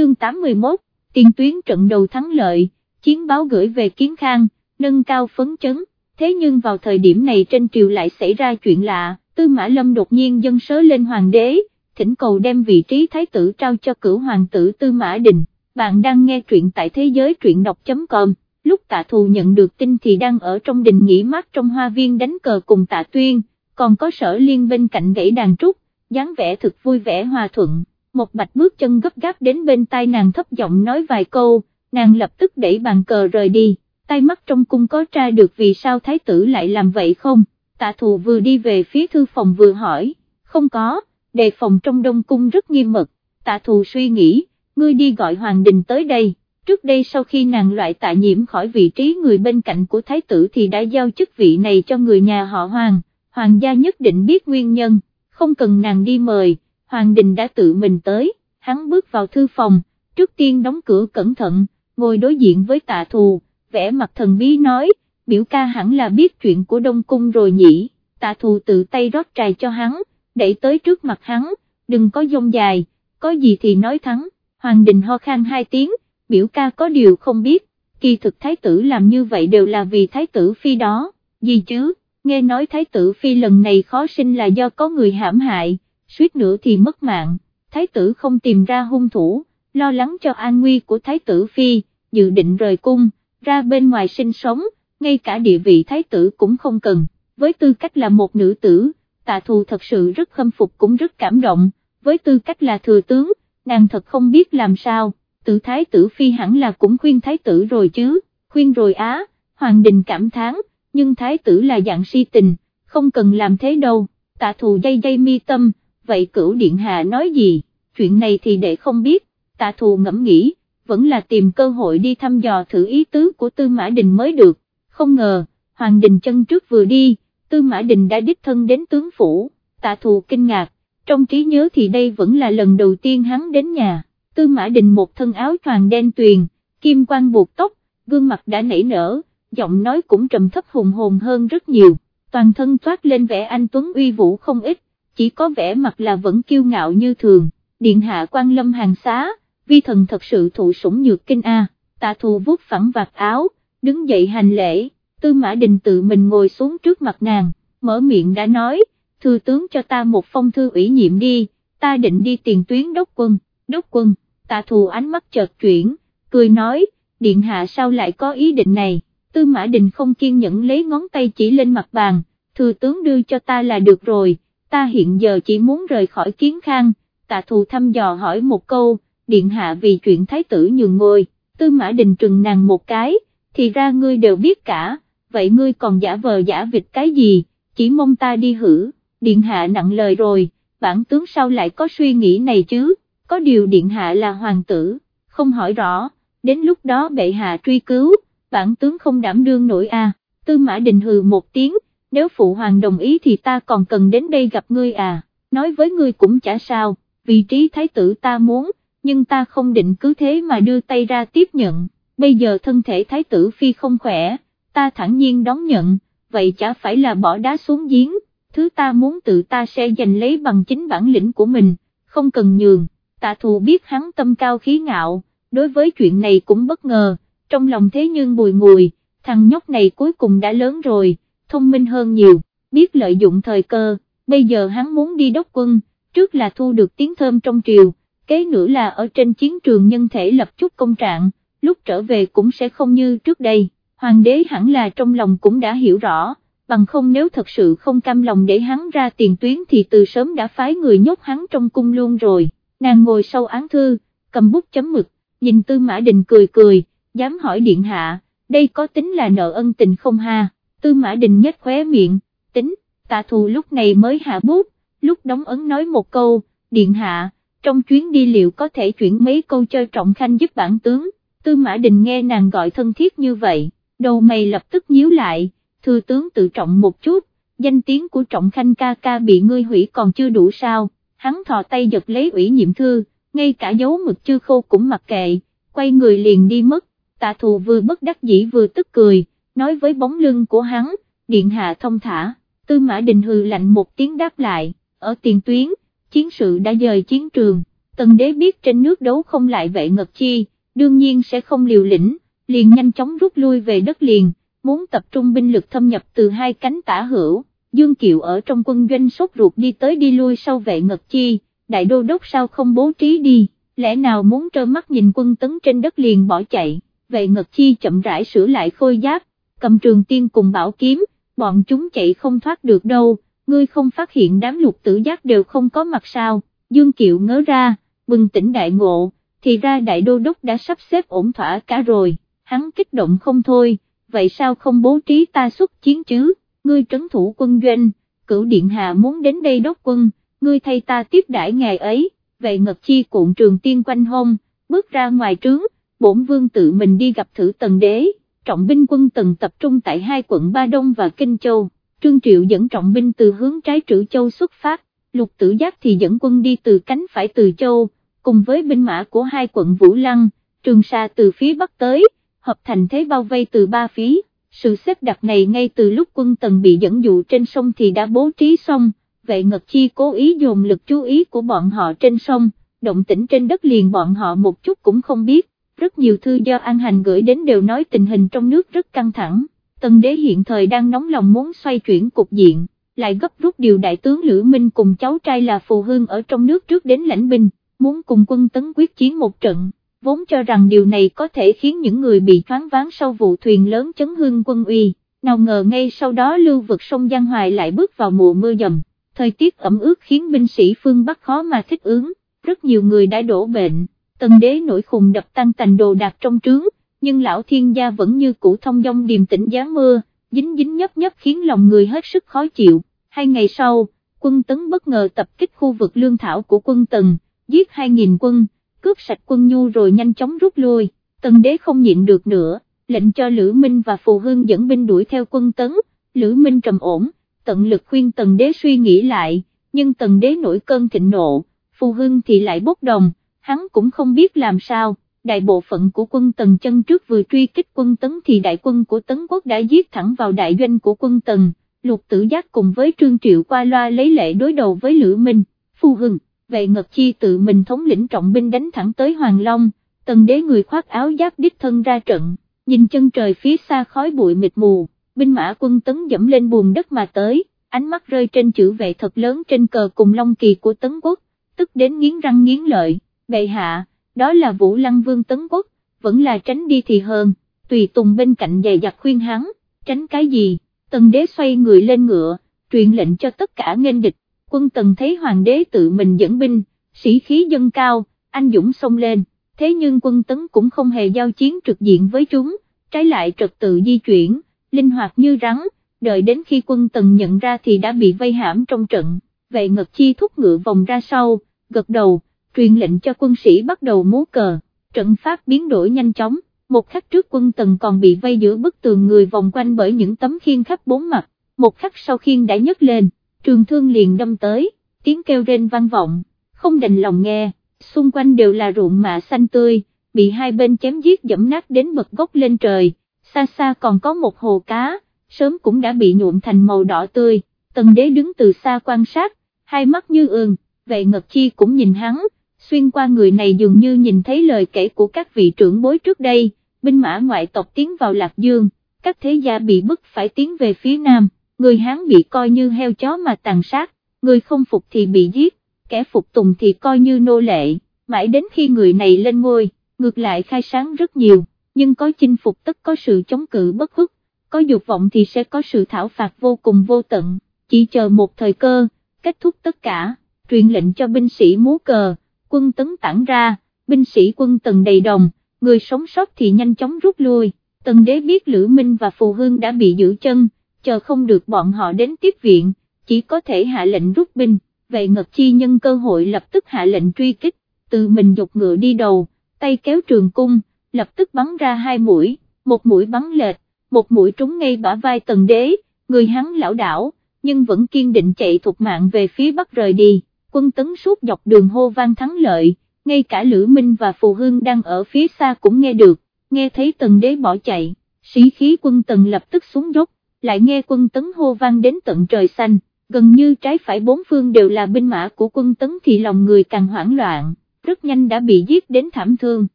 chương 81, tiền tuyến trận đầu thắng lợi, chiến báo gửi về kiến khang, nâng cao phấn chấn, thế nhưng vào thời điểm này trên triều lại xảy ra chuyện lạ, tư mã lâm đột nhiên dân sớ lên hoàng đế, thỉnh cầu đem vị trí thái tử trao cho cửu hoàng tử tư mã đình, bạn đang nghe truyện tại thế giới truyện đọc.com. Lúc tạ thù nhận được tin thì đang ở trong đình nghỉ mát trong hoa viên đánh cờ cùng tạ tuyên, còn có sở liên bên cạnh gãy đàn trúc, dáng vẻ thực vui vẻ hòa thuận, một bạch bước chân gấp gáp đến bên tai nàng thấp giọng nói vài câu, nàng lập tức đẩy bàn cờ rời đi, tay mắt trong cung có tra được vì sao thái tử lại làm vậy không, tạ thù vừa đi về phía thư phòng vừa hỏi, không có, đề phòng trong đông cung rất nghiêm mật, tạ thù suy nghĩ, ngươi đi gọi hoàng đình tới đây. Trước đây sau khi nàng loại tạ nhiễm khỏi vị trí người bên cạnh của thái tử thì đã giao chức vị này cho người nhà họ hoàng, hoàng gia nhất định biết nguyên nhân, không cần nàng đi mời, hoàng đình đã tự mình tới, hắn bước vào thư phòng, trước tiên đóng cửa cẩn thận, ngồi đối diện với tạ thù, vẽ mặt thần bí nói, biểu ca hẳn là biết chuyện của Đông Cung rồi nhỉ, tạ thù tự tay rót trà cho hắn, đẩy tới trước mặt hắn, đừng có dông dài, có gì thì nói thắng, hoàng đình ho khan hai tiếng, biểu ca có điều không biết, kỳ thực thái tử làm như vậy đều là vì thái tử phi đó, gì chứ, nghe nói thái tử phi lần này khó sinh là do có người hãm hại, suýt nữa thì mất mạng, thái tử không tìm ra hung thủ, lo lắng cho an nguy của thái tử phi, dự định rời cung, ra bên ngoài sinh sống, ngay cả địa vị thái tử cũng không cần, với tư cách là một nữ tử, tạ thù thật sự rất khâm phục cũng rất cảm động, với tư cách là thừa tướng, nàng thật không biết làm sao. Tự thái tử phi hẳn là cũng khuyên thái tử rồi chứ, khuyên rồi á, hoàng đình cảm thán, nhưng thái tử là dạng si tình, không cần làm thế đâu, tạ thù dây dây mi tâm, vậy cửu điện hạ nói gì, chuyện này thì để không biết, tạ thù ngẫm nghĩ, vẫn là tìm cơ hội đi thăm dò thử ý tứ của tư mã đình mới được, không ngờ, hoàng đình chân trước vừa đi, tư mã đình đã đích thân đến tướng phủ, tạ thù kinh ngạc, trong trí nhớ thì đây vẫn là lần đầu tiên hắn đến nhà. Tư Mã Đình một thân áo choàng đen tuyền, kim quang buộc tóc, gương mặt đã nảy nở, giọng nói cũng trầm thấp hùng hồn hơn rất nhiều, toàn thân toát lên vẻ anh Tuấn uy vũ không ít, chỉ có vẻ mặt là vẫn kiêu ngạo như thường, điện hạ quan lâm hàng xá, vi thần thật sự thụ sủng nhược kinh A, tạ thù vuốt phẳng vạt áo, đứng dậy hành lễ, Tư Mã Đình tự mình ngồi xuống trước mặt nàng, mở miệng đã nói, thư tướng cho ta một phong thư ủy nhiệm đi, ta định đi tiền tuyến đốc quân, đốc quân? Tạ thù ánh mắt chợt chuyển, cười nói, điện hạ sao lại có ý định này, tư mã đình không kiên nhẫn lấy ngón tay chỉ lên mặt bàn, thừa tướng đưa cho ta là được rồi, ta hiện giờ chỉ muốn rời khỏi kiến khang, tạ thù thăm dò hỏi một câu, điện hạ vì chuyện thái tử nhường ngôi, tư mã đình trừng nàng một cái, thì ra ngươi đều biết cả, vậy ngươi còn giả vờ giả vịt cái gì, chỉ mong ta đi hử, điện hạ nặng lời rồi, bản tướng sao lại có suy nghĩ này chứ, có điều điện hạ là hoàng tử, không hỏi rõ, đến lúc đó bệ hạ truy cứu, bản tướng không đảm đương nổi a. tư mã đình hừ một tiếng, nếu phụ hoàng đồng ý thì ta còn cần đến đây gặp ngươi à, nói với ngươi cũng chả sao, vị trí thái tử ta muốn, nhưng ta không định cứ thế mà đưa tay ra tiếp nhận, bây giờ thân thể thái tử phi không khỏe, ta thẳng nhiên đón nhận, vậy chả phải là bỏ đá xuống giếng, thứ ta muốn tự ta sẽ giành lấy bằng chính bản lĩnh của mình, không cần nhường tạ thù biết hắn tâm cao khí ngạo, đối với chuyện này cũng bất ngờ, trong lòng thế nhưng bùi ngùi, thằng nhóc này cuối cùng đã lớn rồi, thông minh hơn nhiều, biết lợi dụng thời cơ, bây giờ hắn muốn đi đốc quân, trước là thu được tiếng thơm trong triều, kế nữa là ở trên chiến trường nhân thể lập chút công trạng, lúc trở về cũng sẽ không như trước đây, hoàng đế hẳn là trong lòng cũng đã hiểu rõ, bằng không nếu thật sự không cam lòng để hắn ra tiền tuyến thì từ sớm đã phái người nhốt hắn trong cung luôn rồi. Nàng ngồi sau án thư, cầm bút chấm mực, nhìn Tư Mã Đình cười cười, dám hỏi điện hạ, đây có tính là nợ ân tình không ha, Tư Mã Đình nhếch khóe miệng, tính, tạ thù lúc này mới hạ bút, lúc đóng ấn nói một câu, điện hạ, trong chuyến đi liệu có thể chuyển mấy câu cho trọng khanh giúp bản tướng, Tư Mã Đình nghe nàng gọi thân thiết như vậy, đầu mày lập tức nhíu lại, thư tướng tự trọng một chút, danh tiếng của trọng khanh ca ca bị ngươi hủy còn chưa đủ sao? Hắn thò tay giật lấy ủy nhiệm thư, ngay cả dấu mực chưa khô cũng mặc kệ, quay người liền đi mất, tạ thù vừa bất đắc dĩ vừa tức cười, nói với bóng lưng của hắn, điện hạ thông thả, tư mã đình hừ lạnh một tiếng đáp lại, ở tiền tuyến, chiến sự đã dời chiến trường, tần đế biết trên nước đấu không lại vệ ngật chi, đương nhiên sẽ không liều lĩnh, liền nhanh chóng rút lui về đất liền, muốn tập trung binh lực thâm nhập từ hai cánh tả hữu, Dương Kiều ở trong quân doanh sốt ruột đi tới đi lui sau vệ ngật chi, đại đô đốc sao không bố trí đi, lẽ nào muốn trơ mắt nhìn quân tấn trên đất liền bỏ chạy, vệ ngật chi chậm rãi sửa lại khôi giáp, cầm trường tiên cùng bảo kiếm, bọn chúng chạy không thoát được đâu, ngươi không phát hiện đám lục tử giác đều không có mặt sao, Dương Kiệu ngớ ra, bừng tỉnh đại ngộ, thì ra đại đô đốc đã sắp xếp ổn thỏa cả rồi, hắn kích động không thôi, vậy sao không bố trí ta xuất chiến chứ, ngươi trấn thủ quân doanh, cửu điện hạ muốn đến đây đốc quân, ngươi thay ta tiếp đãi ngày ấy, vậy ngật chi cuộn trường tiên quanh hông, bước ra ngoài trướng, bổn vương tự mình đi gặp thử tần đế, trọng binh quân tần tập trung tại hai quận Ba Đông và Kinh Châu, Trương Triệu dẫn trọng binh từ hướng trái Trữ Châu xuất phát, lục tử giác thì dẫn quân đi từ cánh phải từ Châu, cùng với binh mã của hai quận Vũ Lăng, Trường Sa từ phía Bắc tới, hợp thành thế bao vây từ ba phía, sự xếp đặt này ngay từ lúc quân tần bị dẫn dụ trên sông thì đã bố trí xong, vệ ngật chi cố ý dồn lực chú ý của bọn họ trên sông, động tĩnh trên đất liền bọn họ một chút cũng không biết, rất nhiều thư do An Hành gửi đến đều nói tình hình trong nước rất căng thẳng, tần đế hiện thời đang nóng lòng muốn xoay chuyển cục diện, lại gấp rút điều đại tướng Lữ Minh cùng cháu trai là Phù Hương ở trong nước trước đến lãnh binh, muốn cùng quân tấn quyết chiến một trận. Vốn cho rằng điều này có thể khiến những người bị thoáng váng sau vụ thuyền lớn chấn hương quân uy, nào ngờ ngay sau đó lưu vực sông Giang Hoài lại bước vào mùa mưa dầm, thời tiết ẩm ướt khiến binh sĩ phương Bắc khó mà thích ứng, rất nhiều người đã đổ bệnh, tần đế nổi khùng đập tan tành đồ đạc trong trướng, nhưng lão thiên gia vẫn như cũ thông dong điềm tĩnh giá mưa, dính dính nhấp nhấp khiến lòng người hết sức khó chịu, hai ngày sau, quân tấn bất ngờ tập kích khu vực lương thảo của quân tần, giết 2.000 quân, cướp sạch quân nhu rồi nhanh chóng rút lui, tần đế không nhịn được nữa, lệnh cho Lữ Minh và Phù Hương dẫn binh đuổi theo quân tấn, Lữ Minh trầm ổn, tận lực khuyên tần đế suy nghĩ lại, nhưng tần đế nổi cơn thịnh nộ, Phù Hương thì lại bốc đồng, hắn cũng không biết làm sao, đại bộ phận của quân tần chân trước vừa truy kích quân tấn thì đại quân của tấn quốc đã giết thẳng vào đại doanh của quân tần, lục tử giác cùng với trương triệu qua loa lấy lệ đối đầu với Lữ Minh, Phù hưng vệ ngật chi tự mình thống lĩnh trọng binh đánh thẳng tới Hoàng Long, tần đế người khoác áo giáp đích thân ra trận, nhìn chân trời phía xa khói bụi mịt mù, binh mã quân tấn dẫm lên buồn đất mà tới, ánh mắt rơi trên chữ vệ thật lớn trên cờ cùng long kỳ của tấn quốc, tức đến nghiến răng nghiến lợi, bệ hạ, đó là Vũ Lăng Vương tấn quốc, vẫn là tránh đi thì hơn, tùy tùng bên cạnh dày dặt khuyên hắn, tránh cái gì, tần đế xoay người lên ngựa, truyền lệnh cho tất cả nghênh địch, quân tần thấy hoàng đế tự mình dẫn binh, sĩ khí dâng cao, anh dũng xông lên, thế nhưng quân tấn cũng không hề giao chiến trực diện với chúng, trái lại trật tự di chuyển, linh hoạt như rắn, đợi đến khi quân tần nhận ra thì đã bị vây hãm trong trận, vậy ngật chi thúc ngựa vòng ra sau, gật đầu, truyền lệnh cho quân sĩ bắt đầu múa cờ, trận pháp biến đổi nhanh chóng, một khắc trước quân tần còn bị vây giữa bức tường người vòng quanh bởi những tấm khiên khắp bốn mặt, một khắc sau khiên đã nhấc lên trường thương liền đâm tới, tiếng kêu rên vang vọng, không đành lòng nghe, xung quanh đều là ruộng mạ xanh tươi, bị hai bên chém giết dẫm nát đến bật gốc lên trời, xa xa còn có một hồ cá, sớm cũng đã bị nhuộm thành màu đỏ tươi, tần đế đứng từ xa quan sát, hai mắt như ương, vệ ngật chi cũng nhìn hắn, xuyên qua người này dường như nhìn thấy lời kể của các vị trưởng bối trước đây, binh mã ngoại tộc tiến vào Lạc Dương, các thế gia bị bức phải tiến về phía Nam người Hán bị coi như heo chó mà tàn sát, người không phục thì bị giết, kẻ phục tùng thì coi như nô lệ, mãi đến khi người này lên ngôi, ngược lại khai sáng rất nhiều, nhưng có chinh phục tất có sự chống cự bất hức, có dục vọng thì sẽ có sự thảo phạt vô cùng vô tận, chỉ chờ một thời cơ, kết thúc tất cả, truyền lệnh cho binh sĩ múa cờ, quân tấn tản ra, binh sĩ quân tần đầy đồng, người sống sót thì nhanh chóng rút lui, tần đế biết Lữ Minh và Phù Hương đã bị giữ chân, chờ không được bọn họ đến tiếp viện, chỉ có thể hạ lệnh rút binh, vậy Ngật Chi nhân cơ hội lập tức hạ lệnh truy kích, tự mình dục ngựa đi đầu, tay kéo trường cung, lập tức bắn ra hai mũi, một mũi bắn lệch, một mũi trúng ngay bả vai tần đế, người hắn lão đảo, nhưng vẫn kiên định chạy thục mạng về phía bắc rời đi, quân tấn suốt dọc đường hô vang thắng lợi, ngay cả Lữ Minh và Phù Hương đang ở phía xa cũng nghe được, nghe thấy tần đế bỏ chạy, sĩ khí quân tần lập tức xuống dốc, lại nghe quân tấn hô vang đến tận trời xanh, gần như trái phải bốn phương đều là binh mã của quân tấn thì lòng người càng hoảng loạn, rất nhanh đã bị giết đến thảm thương,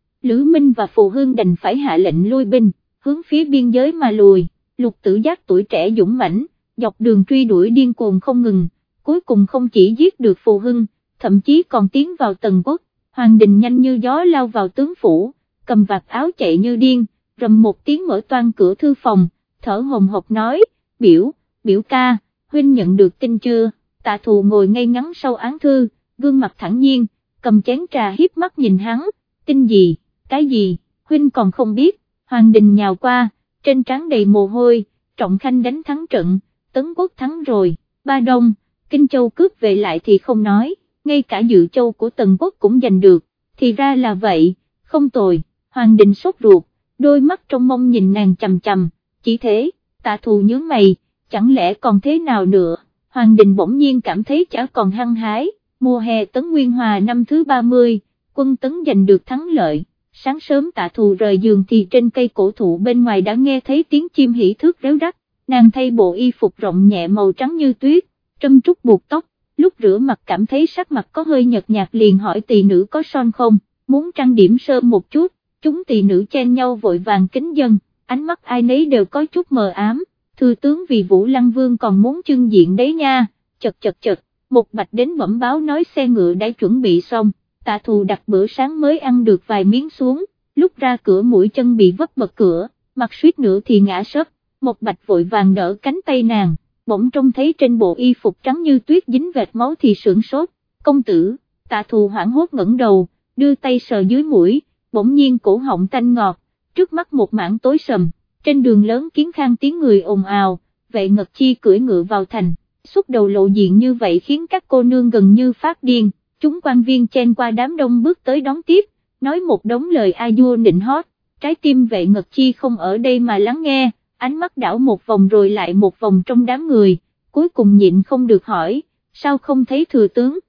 Lữ Minh và Phù Hương đành phải hạ lệnh lui binh, hướng phía biên giới mà lùi, lục tử giác tuổi trẻ dũng mãnh, dọc đường truy đuổi điên cuồng không ngừng, cuối cùng không chỉ giết được Phù Hưng, thậm chí còn tiến vào tầng quốc, Hoàng Đình nhanh như gió lao vào tướng phủ, cầm vạt áo chạy như điên, rầm một tiếng mở toan cửa thư phòng, thở hồng hộc nói, biểu, biểu ca, huynh nhận được tin chưa, tạ thù ngồi ngay ngắn sau án thư, gương mặt thẳng nhiên, cầm chén trà hiếp mắt nhìn hắn, tin gì, cái gì, huynh còn không biết, Hoàng Đình nhào qua, trên trán đầy mồ hôi, trọng khanh đánh thắng trận, tấn quốc thắng rồi, ba đông, kinh châu cướp về lại thì không nói, ngay cả dự châu của tần quốc cũng giành được, thì ra là vậy, không tồi, Hoàng Đình sốt ruột, đôi mắt trong mông nhìn nàng chầm chầm, chỉ thế, tạ thù nhớ mày, chẳng lẽ còn thế nào nữa, Hoàng Đình bỗng nhiên cảm thấy chả còn hăng hái, mùa hè tấn Nguyên Hòa năm thứ 30, quân tấn giành được thắng lợi, sáng sớm tạ thù rời giường thì trên cây cổ thụ bên ngoài đã nghe thấy tiếng chim hỉ thước réo rắt, nàng thay bộ y phục rộng nhẹ màu trắng như tuyết, trâm trúc buộc tóc, lúc rửa mặt cảm thấy sắc mặt có hơi nhợt nhạt liền hỏi tỳ nữ có son không, muốn trang điểm sơ một chút, chúng tỳ nữ chen nhau vội vàng kính dân, ánh mắt ai nấy đều có chút mờ ám, thư tướng vì Vũ Lăng Vương còn muốn trưng diện đấy nha, chật chật chật, một bạch đến bẩm báo nói xe ngựa đã chuẩn bị xong, tạ thù đặt bữa sáng mới ăn được vài miếng xuống, lúc ra cửa mũi chân bị vấp bật cửa, mặt suýt nữa thì ngã sấp, một bạch vội vàng đỡ cánh tay nàng, bỗng trông thấy trên bộ y phục trắng như tuyết dính vệt máu thì sưởng sốt, công tử, tạ thù hoảng hốt ngẩng đầu, đưa tay sờ dưới mũi, bỗng nhiên cổ họng tanh ngọt, trước mắt một mảng tối sầm, trên đường lớn kiến khang tiếng người ồn ào, vệ ngật chi cưỡi ngựa vào thành, xuất đầu lộ diện như vậy khiến các cô nương gần như phát điên, chúng quan viên chen qua đám đông bước tới đón tiếp, nói một đống lời a vua nịnh hót, trái tim vệ ngật chi không ở đây mà lắng nghe, ánh mắt đảo một vòng rồi lại một vòng trong đám người, cuối cùng nhịn không được hỏi, sao không thấy thừa tướng,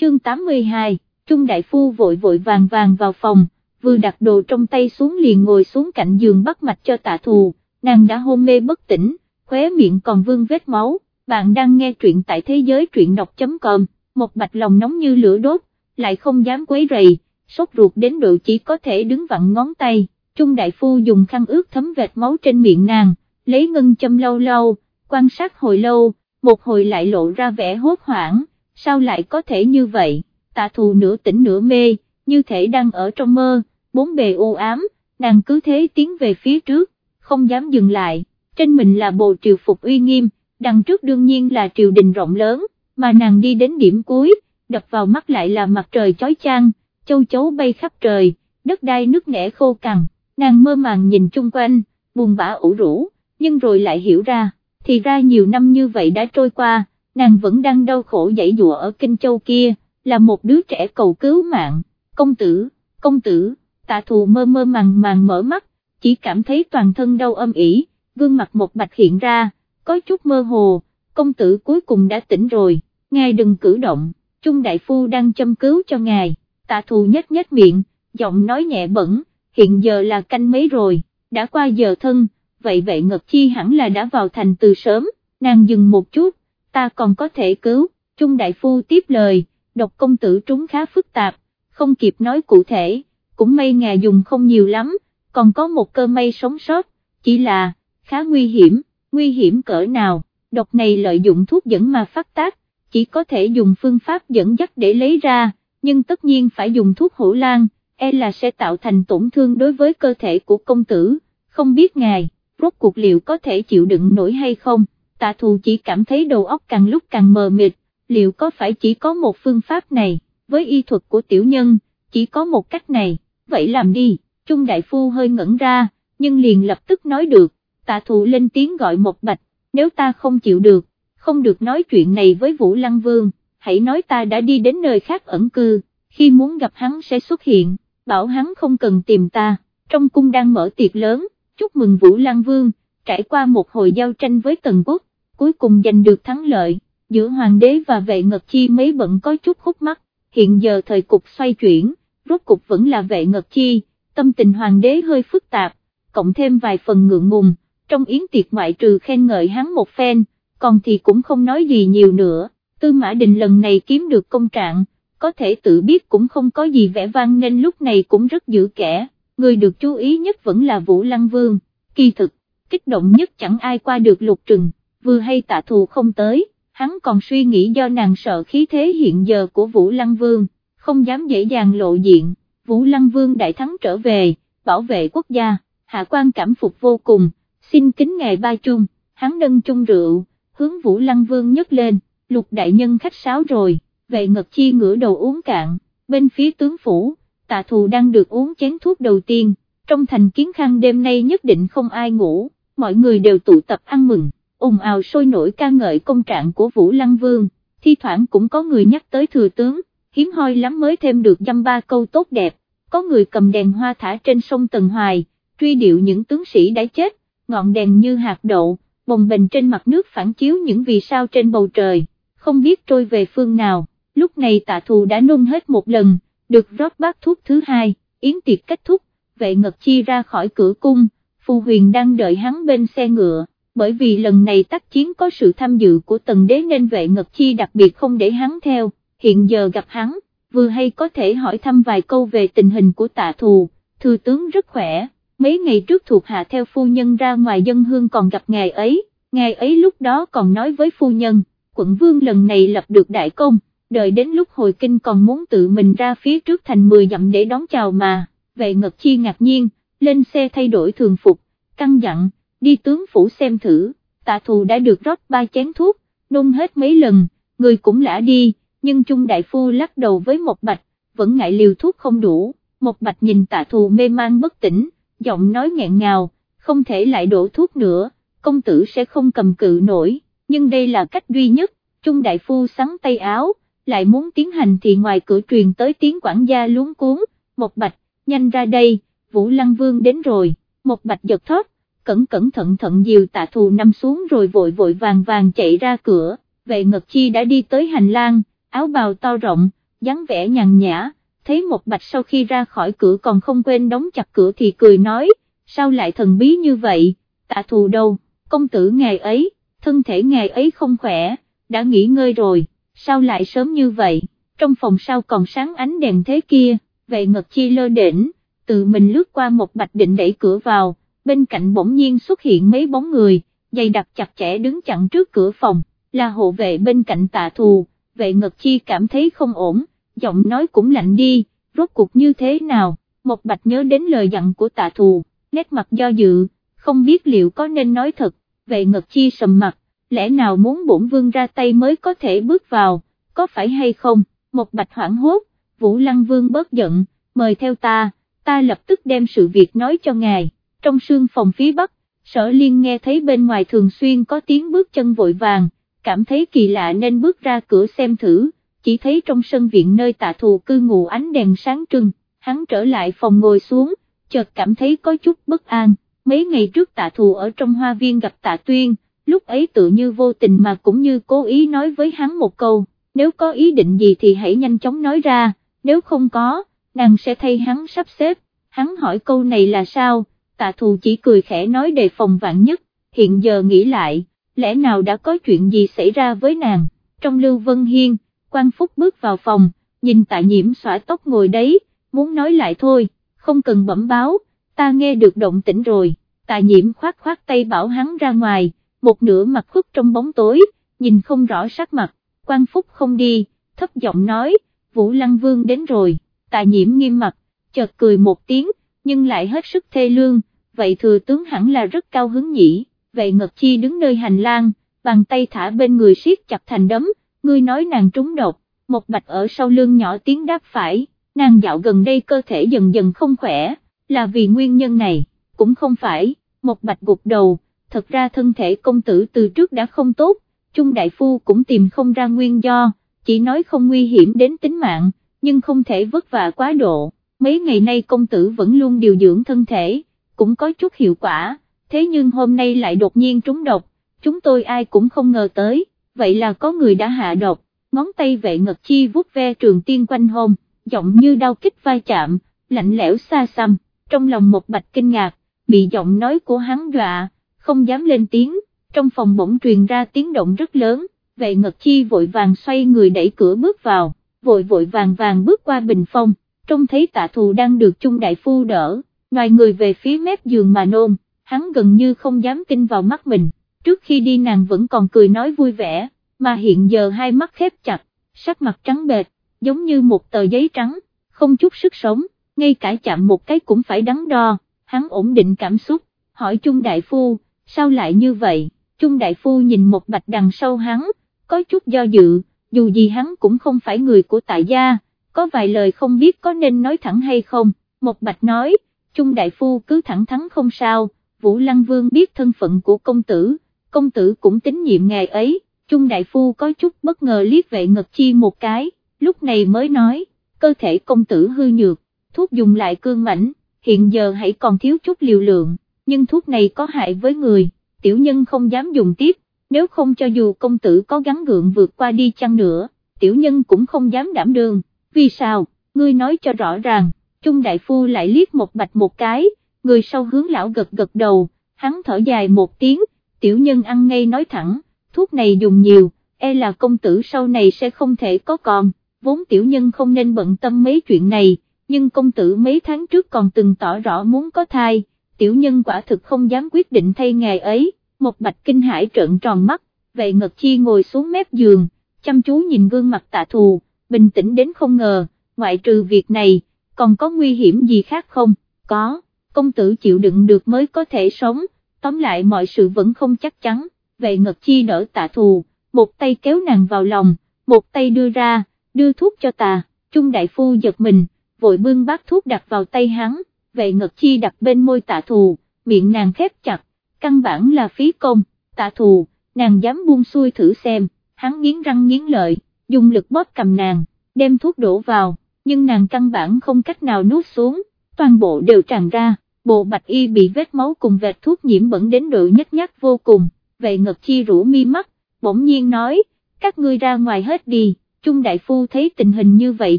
chương 82, Trung Đại Phu vội vội vàng vàng vào phòng, vừa đặt đồ trong tay xuống liền ngồi xuống cạnh giường bắt mạch cho tạ thù, nàng đã hôn mê bất tỉnh, khóe miệng còn vương vết máu, bạn đang nghe truyện tại thế giới truyện đọc.com, một bạch lòng nóng như lửa đốt, lại không dám quấy rầy, sốt ruột đến độ chỉ có thể đứng vặn ngón tay, Trung Đại Phu dùng khăn ướt thấm vệt máu trên miệng nàng, lấy ngân châm lâu lâu, quan sát hồi lâu, một hồi lại lộ ra vẻ hốt hoảng, sao lại có thể như vậy, tạ thù nửa tỉnh nửa mê, như thể đang ở trong mơ, bốn bề u ám, nàng cứ thế tiến về phía trước, không dám dừng lại, trên mình là bồ triều phục uy nghiêm, đằng trước đương nhiên là triều đình rộng lớn, mà nàng đi đến điểm cuối, đập vào mắt lại là mặt trời chói chang, châu chấu bay khắp trời, đất đai nước nẻ khô cằn, nàng mơ màng nhìn chung quanh, buồn bã ủ rũ, nhưng rồi lại hiểu ra, thì ra nhiều năm như vậy đã trôi qua, nàng vẫn đang đau khổ dãy dụa ở Kinh Châu kia, là một đứa trẻ cầu cứu mạng, công tử, công tử, tạ thù mơ mơ màng màng mở mắt, chỉ cảm thấy toàn thân đau âm ỉ, gương mặt một bạch hiện ra, có chút mơ hồ, công tử cuối cùng đã tỉnh rồi, ngài đừng cử động, Trung Đại Phu đang châm cứu cho ngài, tạ thù nhếch nhếch miệng, giọng nói nhẹ bẩn, hiện giờ là canh mấy rồi, đã qua giờ thân, vậy vậy Ngật Chi hẳn là đã vào thành từ sớm, nàng dừng một chút, ta còn có thể cứu, Trung Đại Phu tiếp lời, độc công tử trúng khá phức tạp, không kịp nói cụ thể, cũng may ngà dùng không nhiều lắm, còn có một cơ may sống sót, chỉ là, khá nguy hiểm, nguy hiểm cỡ nào, độc này lợi dụng thuốc dẫn mà phát tác, chỉ có thể dùng phương pháp dẫn dắt để lấy ra, nhưng tất nhiên phải dùng thuốc hổ lan, e là sẽ tạo thành tổn thương đối với cơ thể của công tử, không biết ngài, rốt cuộc liệu có thể chịu đựng nổi hay không, tạ thù chỉ cảm thấy đầu óc càng lúc càng mờ mịt, liệu có phải chỉ có một phương pháp này, với y thuật của tiểu nhân, chỉ có một cách này, vậy làm đi, Trung Đại Phu hơi ngẩn ra, nhưng liền lập tức nói được, tạ thù lên tiếng gọi một bạch, nếu ta không chịu được, không được nói chuyện này với Vũ Lăng Vương, hãy nói ta đã đi đến nơi khác ẩn cư, khi muốn gặp hắn sẽ xuất hiện, bảo hắn không cần tìm ta, trong cung đang mở tiệc lớn, chúc mừng Vũ Lăng Vương, trải qua một hồi giao tranh với Tần Quốc, cuối cùng giành được thắng lợi, giữa Hoàng đế và vệ ngật chi mấy bận có chút khúc mắc, hiện giờ thời cục xoay chuyển, rốt cục vẫn là vệ ngật chi, tâm tình Hoàng đế hơi phức tạp, cộng thêm vài phần ngượng ngùng, trong yến tiệc ngoại trừ khen ngợi hắn một phen, còn thì cũng không nói gì nhiều nữa, Tư Mã Đình lần này kiếm được công trạng, có thể tự biết cũng không có gì vẻ vang nên lúc này cũng rất giữ kẻ, người được chú ý nhất vẫn là Vũ Lăng Vương, kỳ thực, kích động nhất chẳng ai qua được lục trừng, vừa hay tạ thù không tới, hắn còn suy nghĩ do nàng sợ khí thế hiện giờ của Vũ Lăng Vương, không dám dễ dàng lộ diện, Vũ Lăng Vương đại thắng trở về, bảo vệ quốc gia, hạ quan cảm phục vô cùng, xin kính ngài ba chung, hắn nâng chung rượu, hướng Vũ Lăng Vương nhấc lên, lục đại nhân khách sáo rồi, vệ ngật chi ngửa đầu uống cạn, bên phía tướng phủ, tạ thù đang được uống chén thuốc đầu tiên, trong thành kiến khang đêm nay nhất định không ai ngủ, mọi người đều tụ tập ăn mừng, ồn ào sôi nổi ca ngợi công trạng của Vũ Lăng Vương, thi thoảng cũng có người nhắc tới thừa tướng, hiếm hoi lắm mới thêm được dăm ba câu tốt đẹp, có người cầm đèn hoa thả trên sông Tần Hoài, truy điệu những tướng sĩ đã chết, ngọn đèn như hạt đậu, bồng bềnh trên mặt nước phản chiếu những vì sao trên bầu trời, không biết trôi về phương nào, lúc này tạ thù đã nôn hết một lần, được rót bát thuốc thứ hai, yến tiệc kết thúc, vệ ngật chi ra khỏi cửa cung, phù huyền đang đợi hắn bên xe ngựa, bởi vì lần này tác chiến có sự tham dự của tần đế nên vệ ngật chi đặc biệt không để hắn theo, hiện giờ gặp hắn, vừa hay có thể hỏi thăm vài câu về tình hình của tạ thù, thư tướng rất khỏe, mấy ngày trước thuộc hạ theo phu nhân ra ngoài dân hương còn gặp ngài ấy, ngài ấy lúc đó còn nói với phu nhân, quận vương lần này lập được đại công, đợi đến lúc hồi kinh còn muốn tự mình ra phía trước thành 10 dặm để đón chào mà, vệ ngật chi ngạc nhiên, lên xe thay đổi thường phục, căng dặn, đi tướng phủ xem thử, tạ thù đã được rót ba chén thuốc, nôn hết mấy lần, người cũng lã đi, nhưng Trung Đại Phu lắc đầu với một bạch, vẫn ngại liều thuốc không đủ, một bạch nhìn tạ thù mê man bất tỉnh, giọng nói nghẹn ngào, không thể lại đổ thuốc nữa, công tử sẽ không cầm cự nổi, nhưng đây là cách duy nhất, Trung Đại Phu sắn tay áo, lại muốn tiến hành thì ngoài cửa truyền tới tiếng quản gia luống cuốn, một bạch, nhanh ra đây, Vũ Lăng Vương đến rồi, một bạch giật thoát, cẩn cẩn thận thận dìu tạ thù nằm xuống rồi vội vội vàng vàng chạy ra cửa, vệ ngật chi đã đi tới hành lang, áo bào to rộng, dáng vẻ nhàn nhã, thấy một bạch sau khi ra khỏi cửa còn không quên đóng chặt cửa thì cười nói, sao lại thần bí như vậy, tạ thù đâu, công tử ngày ấy, thân thể ngày ấy không khỏe, đã nghỉ ngơi rồi, sao lại sớm như vậy, trong phòng sao còn sáng ánh đèn thế kia, vệ ngật chi lơ đỉnh, tự mình lướt qua một bạch định đẩy cửa vào, bên cạnh bỗng nhiên xuất hiện mấy bóng người, dày đặc chặt chẽ đứng chặn trước cửa phòng, là hộ vệ bên cạnh tạ thù, vệ ngật chi cảm thấy không ổn, giọng nói cũng lạnh đi, rốt cuộc như thế nào, một bạch nhớ đến lời dặn của tạ thù, nét mặt do dự, không biết liệu có nên nói thật, vệ ngật chi sầm mặt, lẽ nào muốn bổn vương ra tay mới có thể bước vào, có phải hay không, một bạch hoảng hốt, vũ lăng vương bớt giận, mời theo ta, ta lập tức đem sự việc nói cho ngài, trong sương phòng phía bắc, sở liên nghe thấy bên ngoài thường xuyên có tiếng bước chân vội vàng, cảm thấy kỳ lạ nên bước ra cửa xem thử, chỉ thấy trong sân viện nơi tạ thù cư ngụ ánh đèn sáng trưng, hắn trở lại phòng ngồi xuống, chợt cảm thấy có chút bất an, mấy ngày trước tạ thù ở trong hoa viên gặp tạ tuyên, lúc ấy tự như vô tình mà cũng như cố ý nói với hắn một câu, nếu có ý định gì thì hãy nhanh chóng nói ra, nếu không có, nàng sẽ thay hắn sắp xếp, hắn hỏi câu này là sao, tạ thù chỉ cười khẽ nói đề phòng vạn nhất, hiện giờ nghĩ lại lẽ nào đã có chuyện gì xảy ra với nàng, trong Lưu Vân Hiên, Quan Phúc bước vào phòng, nhìn tạ nhiễm xõa tóc ngồi đấy, muốn nói lại thôi, không cần bẩm báo, ta nghe được động tĩnh rồi, tạ nhiễm khoát khoát tay bảo hắn ra ngoài, một nửa mặt khuất trong bóng tối, nhìn không rõ sắc mặt, Quan Phúc không đi, thấp giọng nói, Vũ Lăng Vương đến rồi, tạ nhiễm nghiêm mặt, chợt cười một tiếng, nhưng lại hết sức thê lương, vậy thừa tướng hẳn là rất cao hứng nhỉ? Vệ ngật chi đứng nơi hành lang, bàn tay thả bên người siết chặt thành đấm, ngươi nói nàng trúng độc, một bạch ở sau lưng nhỏ tiếng đáp phải, nàng dạo gần đây cơ thể dần dần không khỏe, là vì nguyên nhân này, cũng không phải, một bạch gục đầu, thật ra thân thể công tử từ trước đã không tốt, Trung Đại Phu cũng tìm không ra nguyên do, chỉ nói không nguy hiểm đến tính mạng, nhưng không thể vất vả quá độ, mấy ngày nay công tử vẫn luôn điều dưỡng thân thể, cũng có chút hiệu quả thế nhưng hôm nay lại đột nhiên trúng độc, chúng tôi ai cũng không ngờ tới, vậy là có người đã hạ độc, ngón tay vệ ngật chi vuốt ve trường tiên quanh hôn, giọng như đau kích vai chạm, lạnh lẽo xa xăm, trong lòng một bạch kinh ngạc, bị giọng nói của hắn dọa, không dám lên tiếng, trong phòng bỗng truyền ra tiếng động rất lớn, vệ ngật chi vội vàng xoay người đẩy cửa bước vào, vội vội vàng vàng bước qua bình phong, trông thấy tạ thù đang được chung đại phu đỡ, ngoài người về phía mép giường mà nôn, hắn gần như không dám tin vào mắt mình, trước khi đi nàng vẫn còn cười nói vui vẻ, mà hiện giờ hai mắt khép chặt, sắc mặt trắng bệt, giống như một tờ giấy trắng, không chút sức sống, ngay cả chạm một cái cũng phải đắn đo, hắn ổn định cảm xúc, hỏi Trung Đại Phu, sao lại như vậy, Trung Đại Phu nhìn một bạch đằng sau hắn, có chút do dự, dù gì hắn cũng không phải người của tại gia, có vài lời không biết có nên nói thẳng hay không, một bạch nói, Trung Đại Phu cứ thẳng thắn không sao, Vũ Lăng Vương biết thân phận của công tử, công tử cũng tín nhiệm ngài ấy, Trung Đại Phu có chút bất ngờ liếc vệ ngật chi một cái, lúc này mới nói, cơ thể công tử hư nhược, thuốc dùng lại cương mảnh, hiện giờ hãy còn thiếu chút liều lượng, nhưng thuốc này có hại với người, tiểu nhân không dám dùng tiếp, nếu không cho dù công tử có gắn gượng vượt qua đi chăng nữa, tiểu nhân cũng không dám đảm đường. vì sao, ngươi nói cho rõ ràng, Trung Đại Phu lại liếc một bạch một cái, người sau hướng lão gật gật đầu, hắn thở dài một tiếng, tiểu nhân ăn ngay nói thẳng, thuốc này dùng nhiều, e là công tử sau này sẽ không thể có còn, vốn tiểu nhân không nên bận tâm mấy chuyện này, nhưng công tử mấy tháng trước còn từng tỏ rõ muốn có thai, tiểu nhân quả thực không dám quyết định thay ngày ấy, một bạch kinh hải trợn tròn mắt, vậy Ngật Chi ngồi xuống mép giường, chăm chú nhìn gương mặt tạ thù, bình tĩnh đến không ngờ, ngoại trừ việc này, còn có nguy hiểm gì khác không, có, công tử chịu đựng được mới có thể sống, tóm lại mọi sự vẫn không chắc chắn, vậy Ngật Chi đỡ tạ thù, một tay kéo nàng vào lòng, một tay đưa ra, đưa thuốc cho tà, Trung Đại Phu giật mình, vội bưng bát thuốc đặt vào tay hắn, vậy Ngật Chi đặt bên môi tạ thù, miệng nàng khép chặt, căn bản là phí công, tạ thù, nàng dám buông xuôi thử xem, hắn nghiến răng nghiến lợi, dùng lực bóp cầm nàng, đem thuốc đổ vào, nhưng nàng căn bản không cách nào nuốt xuống, toàn bộ đều tràn ra, bộ bạch y bị vết máu cùng vệt thuốc nhiễm bẩn đến độ nhất nhát vô cùng, vậy Ngật Chi rũ mi mắt, bỗng nhiên nói, các ngươi ra ngoài hết đi, Trung Đại Phu thấy tình hình như vậy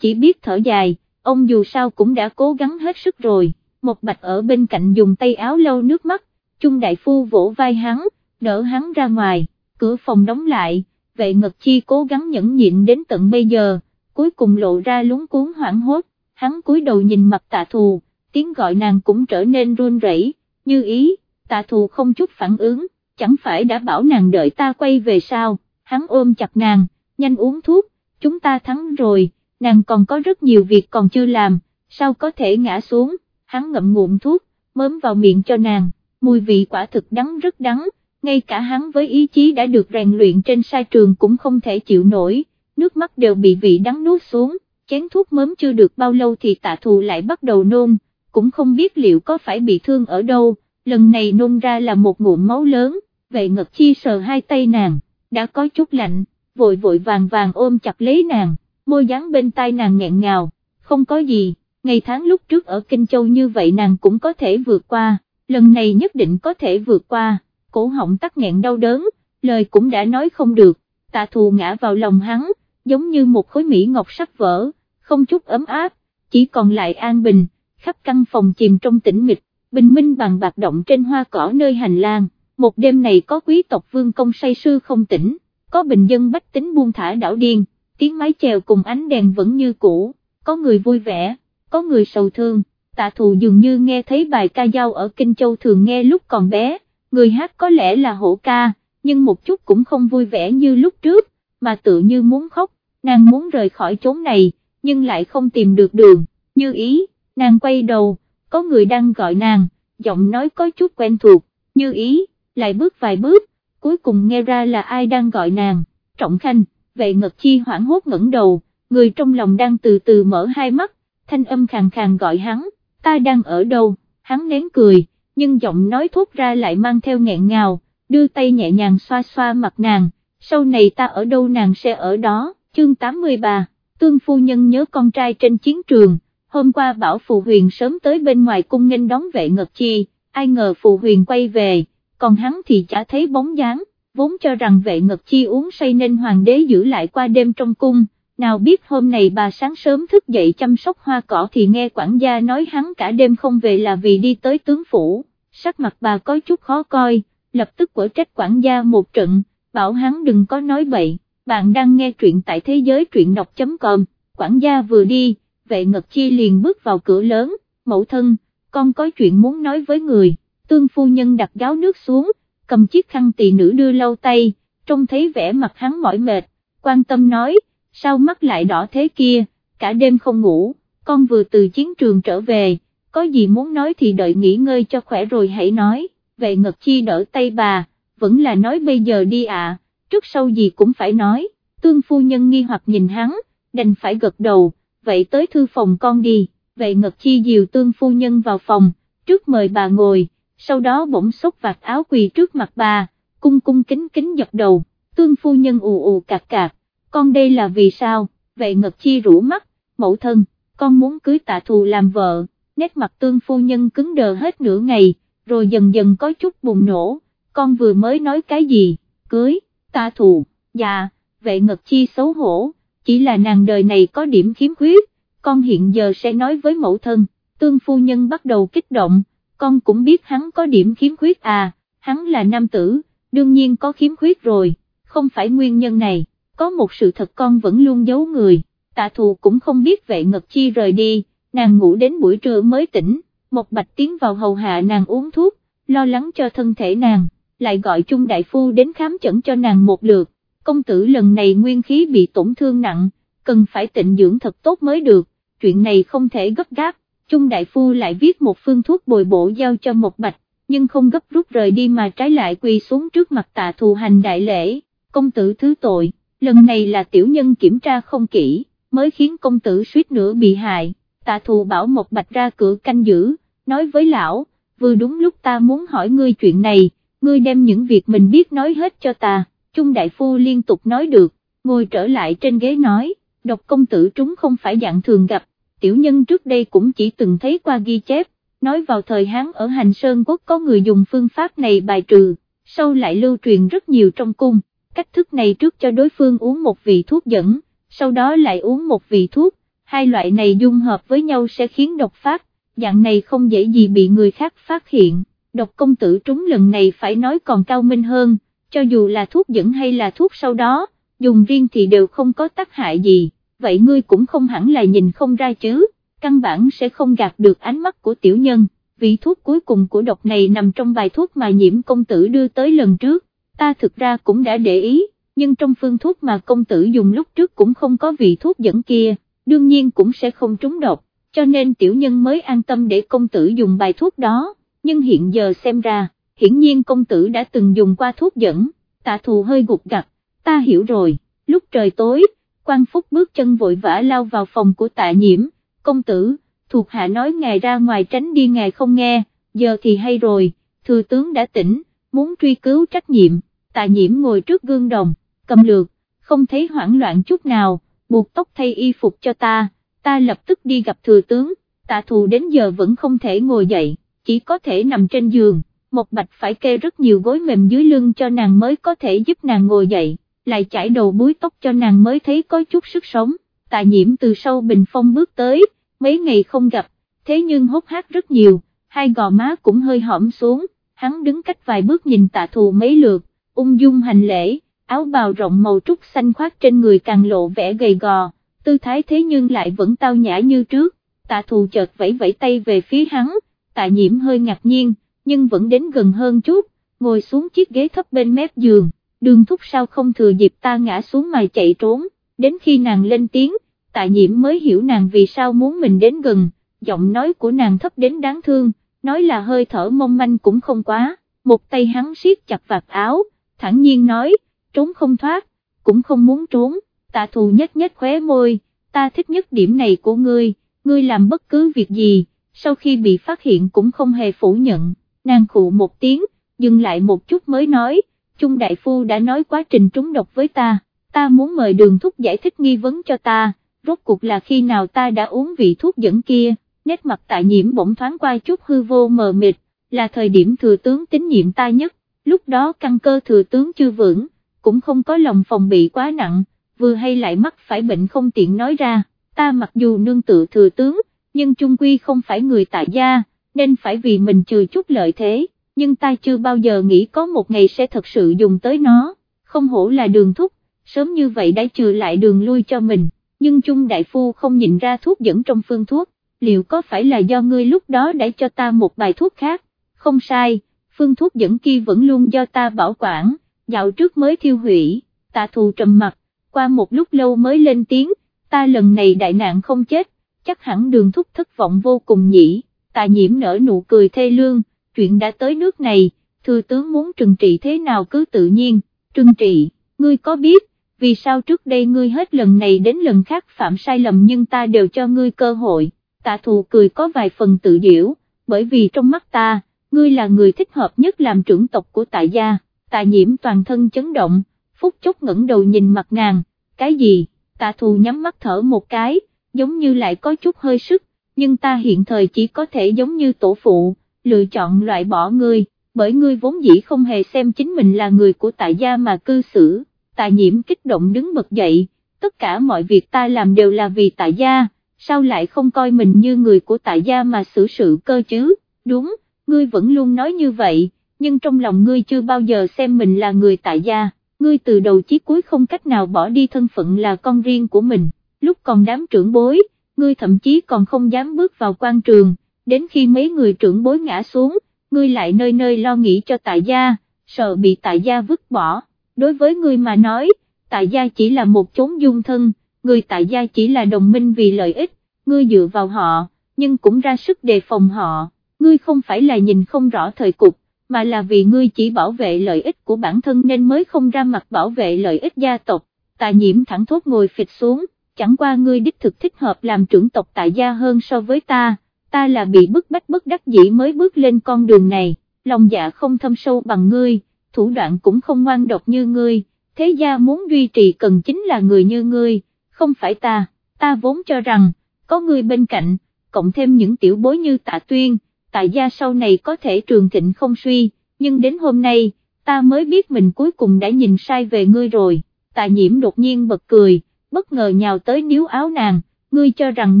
chỉ biết thở dài, ông dù sao cũng đã cố gắng hết sức rồi, một bạch ở bên cạnh dùng tay áo lau nước mắt, Trung Đại Phu vỗ vai hắn, đỡ hắn ra ngoài, cửa phòng đóng lại, vệ ngật chi cố gắng nhẫn nhịn đến tận bây giờ, cuối cùng lộ ra lúng cuốn hoảng hốt, hắn cúi đầu nhìn mặt tạ thù, tiếng gọi nàng cũng trở nên run rẩy, như ý, tạ thù không chút phản ứng, chẳng phải đã bảo nàng đợi ta quay về sao, hắn ôm chặt nàng, nhanh uống thuốc, chúng ta thắng rồi, nàng còn có rất nhiều việc còn chưa làm, sao có thể ngã xuống, hắn ngậm ngụm thuốc, mớm vào miệng cho nàng, mùi vị quả thực đắng rất đắng, ngay cả hắn với ý chí đã được rèn luyện trên sai trường cũng không thể chịu nổi, nước mắt đều bị vị đắng nuốt xuống, chén thuốc mớm chưa được bao lâu thì tạ thù lại bắt đầu nôn, cũng không biết liệu có phải bị thương ở đâu, lần này nôn ra là một ngụm máu lớn, vậy ngật chi sờ hai tay nàng, đã có chút lạnh, vội vội vàng vàng ôm chặt lấy nàng, môi dán bên tai nàng nghẹn ngào, không có gì, ngày tháng lúc trước ở Kinh Châu như vậy nàng cũng có thể vượt qua, lần này nhất định có thể vượt qua, cổ họng tắc nghẹn đau đớn, lời cũng đã nói không được, tạ thù ngã vào lòng hắn, giống như một khối mỹ ngọc sắp vỡ, không chút ấm áp, chỉ còn lại an bình, khắp căn phòng chìm trong tĩnh mịch, bình minh bằng bạc động trên hoa cỏ nơi hành lang, một đêm này có quý tộc vương công say sư không tỉnh, có bình dân bách tính buông thả đảo điên, tiếng mái chèo cùng ánh đèn vẫn như cũ, có người vui vẻ, có người sầu thương, tạ thù dường như nghe thấy bài ca dao ở Kinh Châu thường nghe lúc còn bé, người hát có lẽ là hổ ca, nhưng một chút cũng không vui vẻ như lúc trước, mà tự như muốn khóc, nàng muốn rời khỏi chốn này, nhưng lại không tìm được đường, như ý, nàng quay đầu, có người đang gọi nàng, giọng nói có chút quen thuộc, như ý, lại bước vài bước, cuối cùng nghe ra là ai đang gọi nàng, trọng khanh, vệ ngật chi hoảng hốt ngẩng đầu, người trong lòng đang từ từ mở hai mắt, thanh âm khàn khàn gọi hắn, ta đang ở đâu, hắn nén cười, nhưng giọng nói thốt ra lại mang theo nghẹn ngào, đưa tay nhẹ nhàng xoa xoa mặt nàng, sau này ta ở đâu nàng sẽ ở đó, chương 83, tương phu nhân nhớ con trai trên chiến trường, hôm qua bảo Phù Huyền sớm tới bên ngoài cung nghênh đón vệ ngật chi, ai ngờ Phù Huyền quay về, còn hắn thì chả thấy bóng dáng, vốn cho rằng vệ ngật chi uống say nên hoàng đế giữ lại qua đêm trong cung, nào biết hôm này bà sáng sớm thức dậy chăm sóc hoa cỏ thì nghe quản gia nói hắn cả đêm không về là vì đi tới tướng phủ, sắc mặt bà có chút khó coi, lập tức quở trách quản gia một trận, bảo hắn đừng có nói bậy, bạn đang nghe truyện tại thế giới truyện đọc.com quản gia vừa đi, vệ ngật chi liền bước vào cửa lớn, mẫu thân, con có chuyện muốn nói với người, tương phu nhân đặt gáo nước xuống, cầm chiếc khăn tỳ nữ đưa lau tay, trông thấy vẻ mặt hắn mỏi mệt, quan tâm nói, sao mắt lại đỏ thế kia, cả đêm không ngủ, con vừa từ chiến trường trở về, có gì muốn nói thì đợi nghỉ ngơi cho khỏe rồi hãy nói, vệ ngật chi đỡ tay bà, vẫn là nói bây giờ đi ạ, trước sau gì cũng phải nói, tương phu nhân nghi hoặc nhìn hắn, đành phải gật đầu, vậy tới thư phòng con đi, vệ ngật chi dìu tương phu nhân vào phòng, trước mời bà ngồi, sau đó bỗng xốc vạt áo quỳ trước mặt bà, cung cung kính kính giật đầu, tương phu nhân ù ù cạc cạc, con đây là vì sao, vệ ngật chi rũ mắt, mẫu thân, con muốn cưới tạ thù làm vợ, nét mặt tương phu nhân cứng đờ hết nửa ngày, rồi dần dần có chút bùng nổ, con vừa mới nói cái gì, cưới, tạ thù, dạ, vệ ngật chi xấu hổ, chỉ là nàng đời này có điểm khiếm khuyết, con hiện giờ sẽ nói với mẫu thân, tương phu nhân bắt đầu kích động, con cũng biết hắn có điểm khiếm khuyết à, hắn là nam tử, đương nhiên có khiếm khuyết rồi, không phải nguyên nhân này, có một sự thật con vẫn luôn giấu người, tạ thù cũng không biết vệ ngật chi rời đi, nàng ngủ đến buổi trưa mới tỉnh, một bạch tiến vào hầu hạ nàng uống thuốc, lo lắng cho thân thể nàng, lại gọi chung đại phu đến khám chẩn cho nàng một lượt, công tử lần này nguyên khí bị tổn thương nặng, cần phải tịnh dưỡng thật tốt mới được, chuyện này không thể gấp gáp, Trung đại phu lại viết một phương thuốc bồi bổ giao cho một bạch, nhưng không gấp rút rời đi mà trái lại quỳ xuống trước mặt tạ thù hành đại lễ, công tử thứ tội, lần này là tiểu nhân kiểm tra không kỹ, mới khiến công tử suýt nữa bị hại, tạ thù bảo một bạch ra cửa canh giữ, nói với lão, vừa đúng lúc ta muốn hỏi ngươi chuyện này, ngươi đem những việc mình biết nói hết cho ta, Trung Đại Phu liên tục nói được, ngồi trở lại trên ghế nói, độc công tử trúng không phải dạng thường gặp, tiểu nhân trước đây cũng chỉ từng thấy qua ghi chép, nói vào thời Hán ở Hành Sơn Quốc có người dùng phương pháp này bài trừ, sau lại lưu truyền rất nhiều trong cung, cách thức này trước cho đối phương uống một vị thuốc dẫn, sau đó lại uống một vị thuốc, hai loại này dung hợp với nhau sẽ khiến độc phát, dạng này không dễ gì bị người khác phát hiện, độc công tử trúng lần này phải nói còn cao minh hơn, cho dù là thuốc dẫn hay là thuốc sau đó, dùng riêng thì đều không có tác hại gì, vậy ngươi cũng không hẳn là nhìn không ra chứ, căn bản sẽ không gạt được ánh mắt của tiểu nhân, vị thuốc cuối cùng của độc này nằm trong bài thuốc mà nhiễm công tử đưa tới lần trước, ta thực ra cũng đã để ý, nhưng trong phương thuốc mà công tử dùng lúc trước cũng không có vị thuốc dẫn kia, đương nhiên cũng sẽ không trúng độc, cho nên tiểu nhân mới an tâm để công tử dùng bài thuốc đó, nhưng hiện giờ xem ra, hiển nhiên công tử đã từng dùng qua thuốc dẫn, tạ thù hơi gục gặt, ta hiểu rồi, lúc trời tối, quan phúc bước chân vội vã lao vào phòng của tạ nhiễm, công tử, thuộc hạ nói ngài ra ngoài tránh đi ngài không nghe, giờ thì hay rồi, thừa tướng đã tỉnh, muốn truy cứu trách nhiệm, tạ nhiễm ngồi trước gương đồng, cầm lược, không thấy hoảng loạn chút nào, buộc tóc thay y phục cho ta, ta lập tức đi gặp thừa tướng, tạ thù đến giờ vẫn không thể ngồi dậy, chỉ có thể nằm trên giường, một bạch phải kê rất nhiều gối mềm dưới lưng cho nàng mới có thể giúp nàng ngồi dậy, lại chải đầu búi tóc cho nàng mới thấy có chút sức sống, tạ nhiễm từ sau bình phong bước tới, mấy ngày không gặp, thế nhưng hốt hát rất nhiều, hai gò má cũng hơi hõm xuống, hắn đứng cách vài bước nhìn tạ thù mấy lượt, ung dung hành lễ, áo bào rộng màu trúc xanh khoác trên người càng lộ vẻ gầy gò, tư thái thế nhưng lại vẫn tao nhã như trước, tạ thù chợt vẫy vẫy tay về phía hắn, tạ nhiễm hơi ngạc nhiên, nhưng vẫn đến gần hơn chút, ngồi xuống chiếc ghế thấp bên mép giường, đường thúc sao không thừa dịp ta ngã xuống mà chạy trốn, đến khi nàng lên tiếng, tạ nhiễm mới hiểu nàng vì sao muốn mình đến gần, giọng nói của nàng thấp đến đáng thương, nói là hơi thở mong manh cũng không quá, một tay hắn siết chặt vạt áo, thẳng nhiên nói, trốn không thoát, cũng không muốn trốn, tạ thù nhất nhất khóe môi, ta thích nhất điểm này của ngươi, ngươi làm bất cứ việc gì, sau khi bị phát hiện cũng không hề phủ nhận, nàng khụ một tiếng, dừng lại một chút mới nói, Trung Đại Phu đã nói quá trình trúng độc với ta, ta muốn mời đường thúc giải thích nghi vấn cho ta, rốt cuộc là khi nào ta đã uống vị thuốc dẫn kia, nét mặt tại nhiễm bỗng thoáng qua chút hư vô mờ mịt, là thời điểm thừa tướng tín nhiệm ta nhất, lúc đó căn cơ thừa tướng chưa vững, cũng không có lòng phòng bị quá nặng, vừa hay lại mắc phải bệnh không tiện nói ra, ta mặc dù nương tự thừa tướng, nhưng trung quy không phải người tại gia, nên phải vì mình trừ chút lợi thế, nhưng ta chưa bao giờ nghĩ có một ngày sẽ thật sự dùng tới nó, không hổ là đường thúc, sớm như vậy đã trừ lại đường lui cho mình, nhưng Chung Đại Phu không nhìn ra thuốc dẫn trong phương thuốc, liệu có phải là do ngươi lúc đó đã cho ta một bài thuốc khác, không sai, phương thuốc dẫn kia vẫn luôn do ta bảo quản, dạo trước mới thiêu hủy, tạ thù trầm mặt, qua một lúc lâu mới lên tiếng, ta lần này đại nạn không chết, chắc hẳn đường thúc thất vọng vô cùng nhỉ, tạ nhiễm nở nụ cười thê lương, chuyện đã tới nước này, thư tướng muốn trừng trị thế nào cứ tự nhiên, trừng trị, ngươi có biết, vì sao trước đây ngươi hết lần này đến lần khác phạm sai lầm nhưng ta đều cho ngươi cơ hội, tạ thù cười có vài phần tự diễu, bởi vì trong mắt ta, ngươi là người thích hợp nhất làm trưởng tộc của tại gia, tạ nhiễm toàn thân chấn động, phút chốc ngẩng đầu nhìn mặt nàng, cái gì, tạ thù nhắm mắt thở một cái, giống như lại có chút hơi sức, nhưng ta hiện thời chỉ có thể giống như tổ phụ, lựa chọn loại bỏ ngươi, bởi ngươi vốn dĩ không hề xem chính mình là người của tại gia mà cư xử, tại nhiễm kích động đứng bật dậy, tất cả mọi việc ta làm đều là vì tại gia, sao lại không coi mình như người của tại gia mà xử sự cơ chứ, đúng, ngươi vẫn luôn nói như vậy, nhưng trong lòng ngươi chưa bao giờ xem mình là người tại gia, ngươi từ đầu chí cuối không cách nào bỏ đi thân phận là con riêng của mình, lúc còn đám trưởng bối, ngươi thậm chí còn không dám bước vào quan trường, đến khi mấy người trưởng bối ngã xuống, ngươi lại nơi nơi lo nghĩ cho tại gia, sợ bị tại gia vứt bỏ, đối với ngươi mà nói, tại gia chỉ là một chốn dung thân, người tại gia chỉ là đồng minh vì lợi ích, ngươi dựa vào họ, nhưng cũng ra sức đề phòng họ, ngươi không phải là nhìn không rõ thời cục, mà là vì ngươi chỉ bảo vệ lợi ích của bản thân nên mới không ra mặt bảo vệ lợi ích gia tộc, tà nhiễm thẳng thốt ngồi phịch xuống, chẳng qua ngươi đích thực thích hợp làm trưởng tộc tại gia hơn so với ta, ta là bị bức bách bất đắc dĩ mới bước lên con đường này, lòng dạ không thâm sâu bằng ngươi, thủ đoạn cũng không ngoan độc như ngươi, thế gia muốn duy trì cần chính là người như ngươi, không phải ta, ta vốn cho rằng, có ngươi bên cạnh, cộng thêm những tiểu bối như tạ tuyên, tại gia sau này có thể trường thịnh không suy, nhưng đến hôm nay, ta mới biết mình cuối cùng đã nhìn sai về ngươi rồi, tạ nhiễm đột nhiên bật cười, bất ngờ nhào tới níu áo nàng, ngươi cho rằng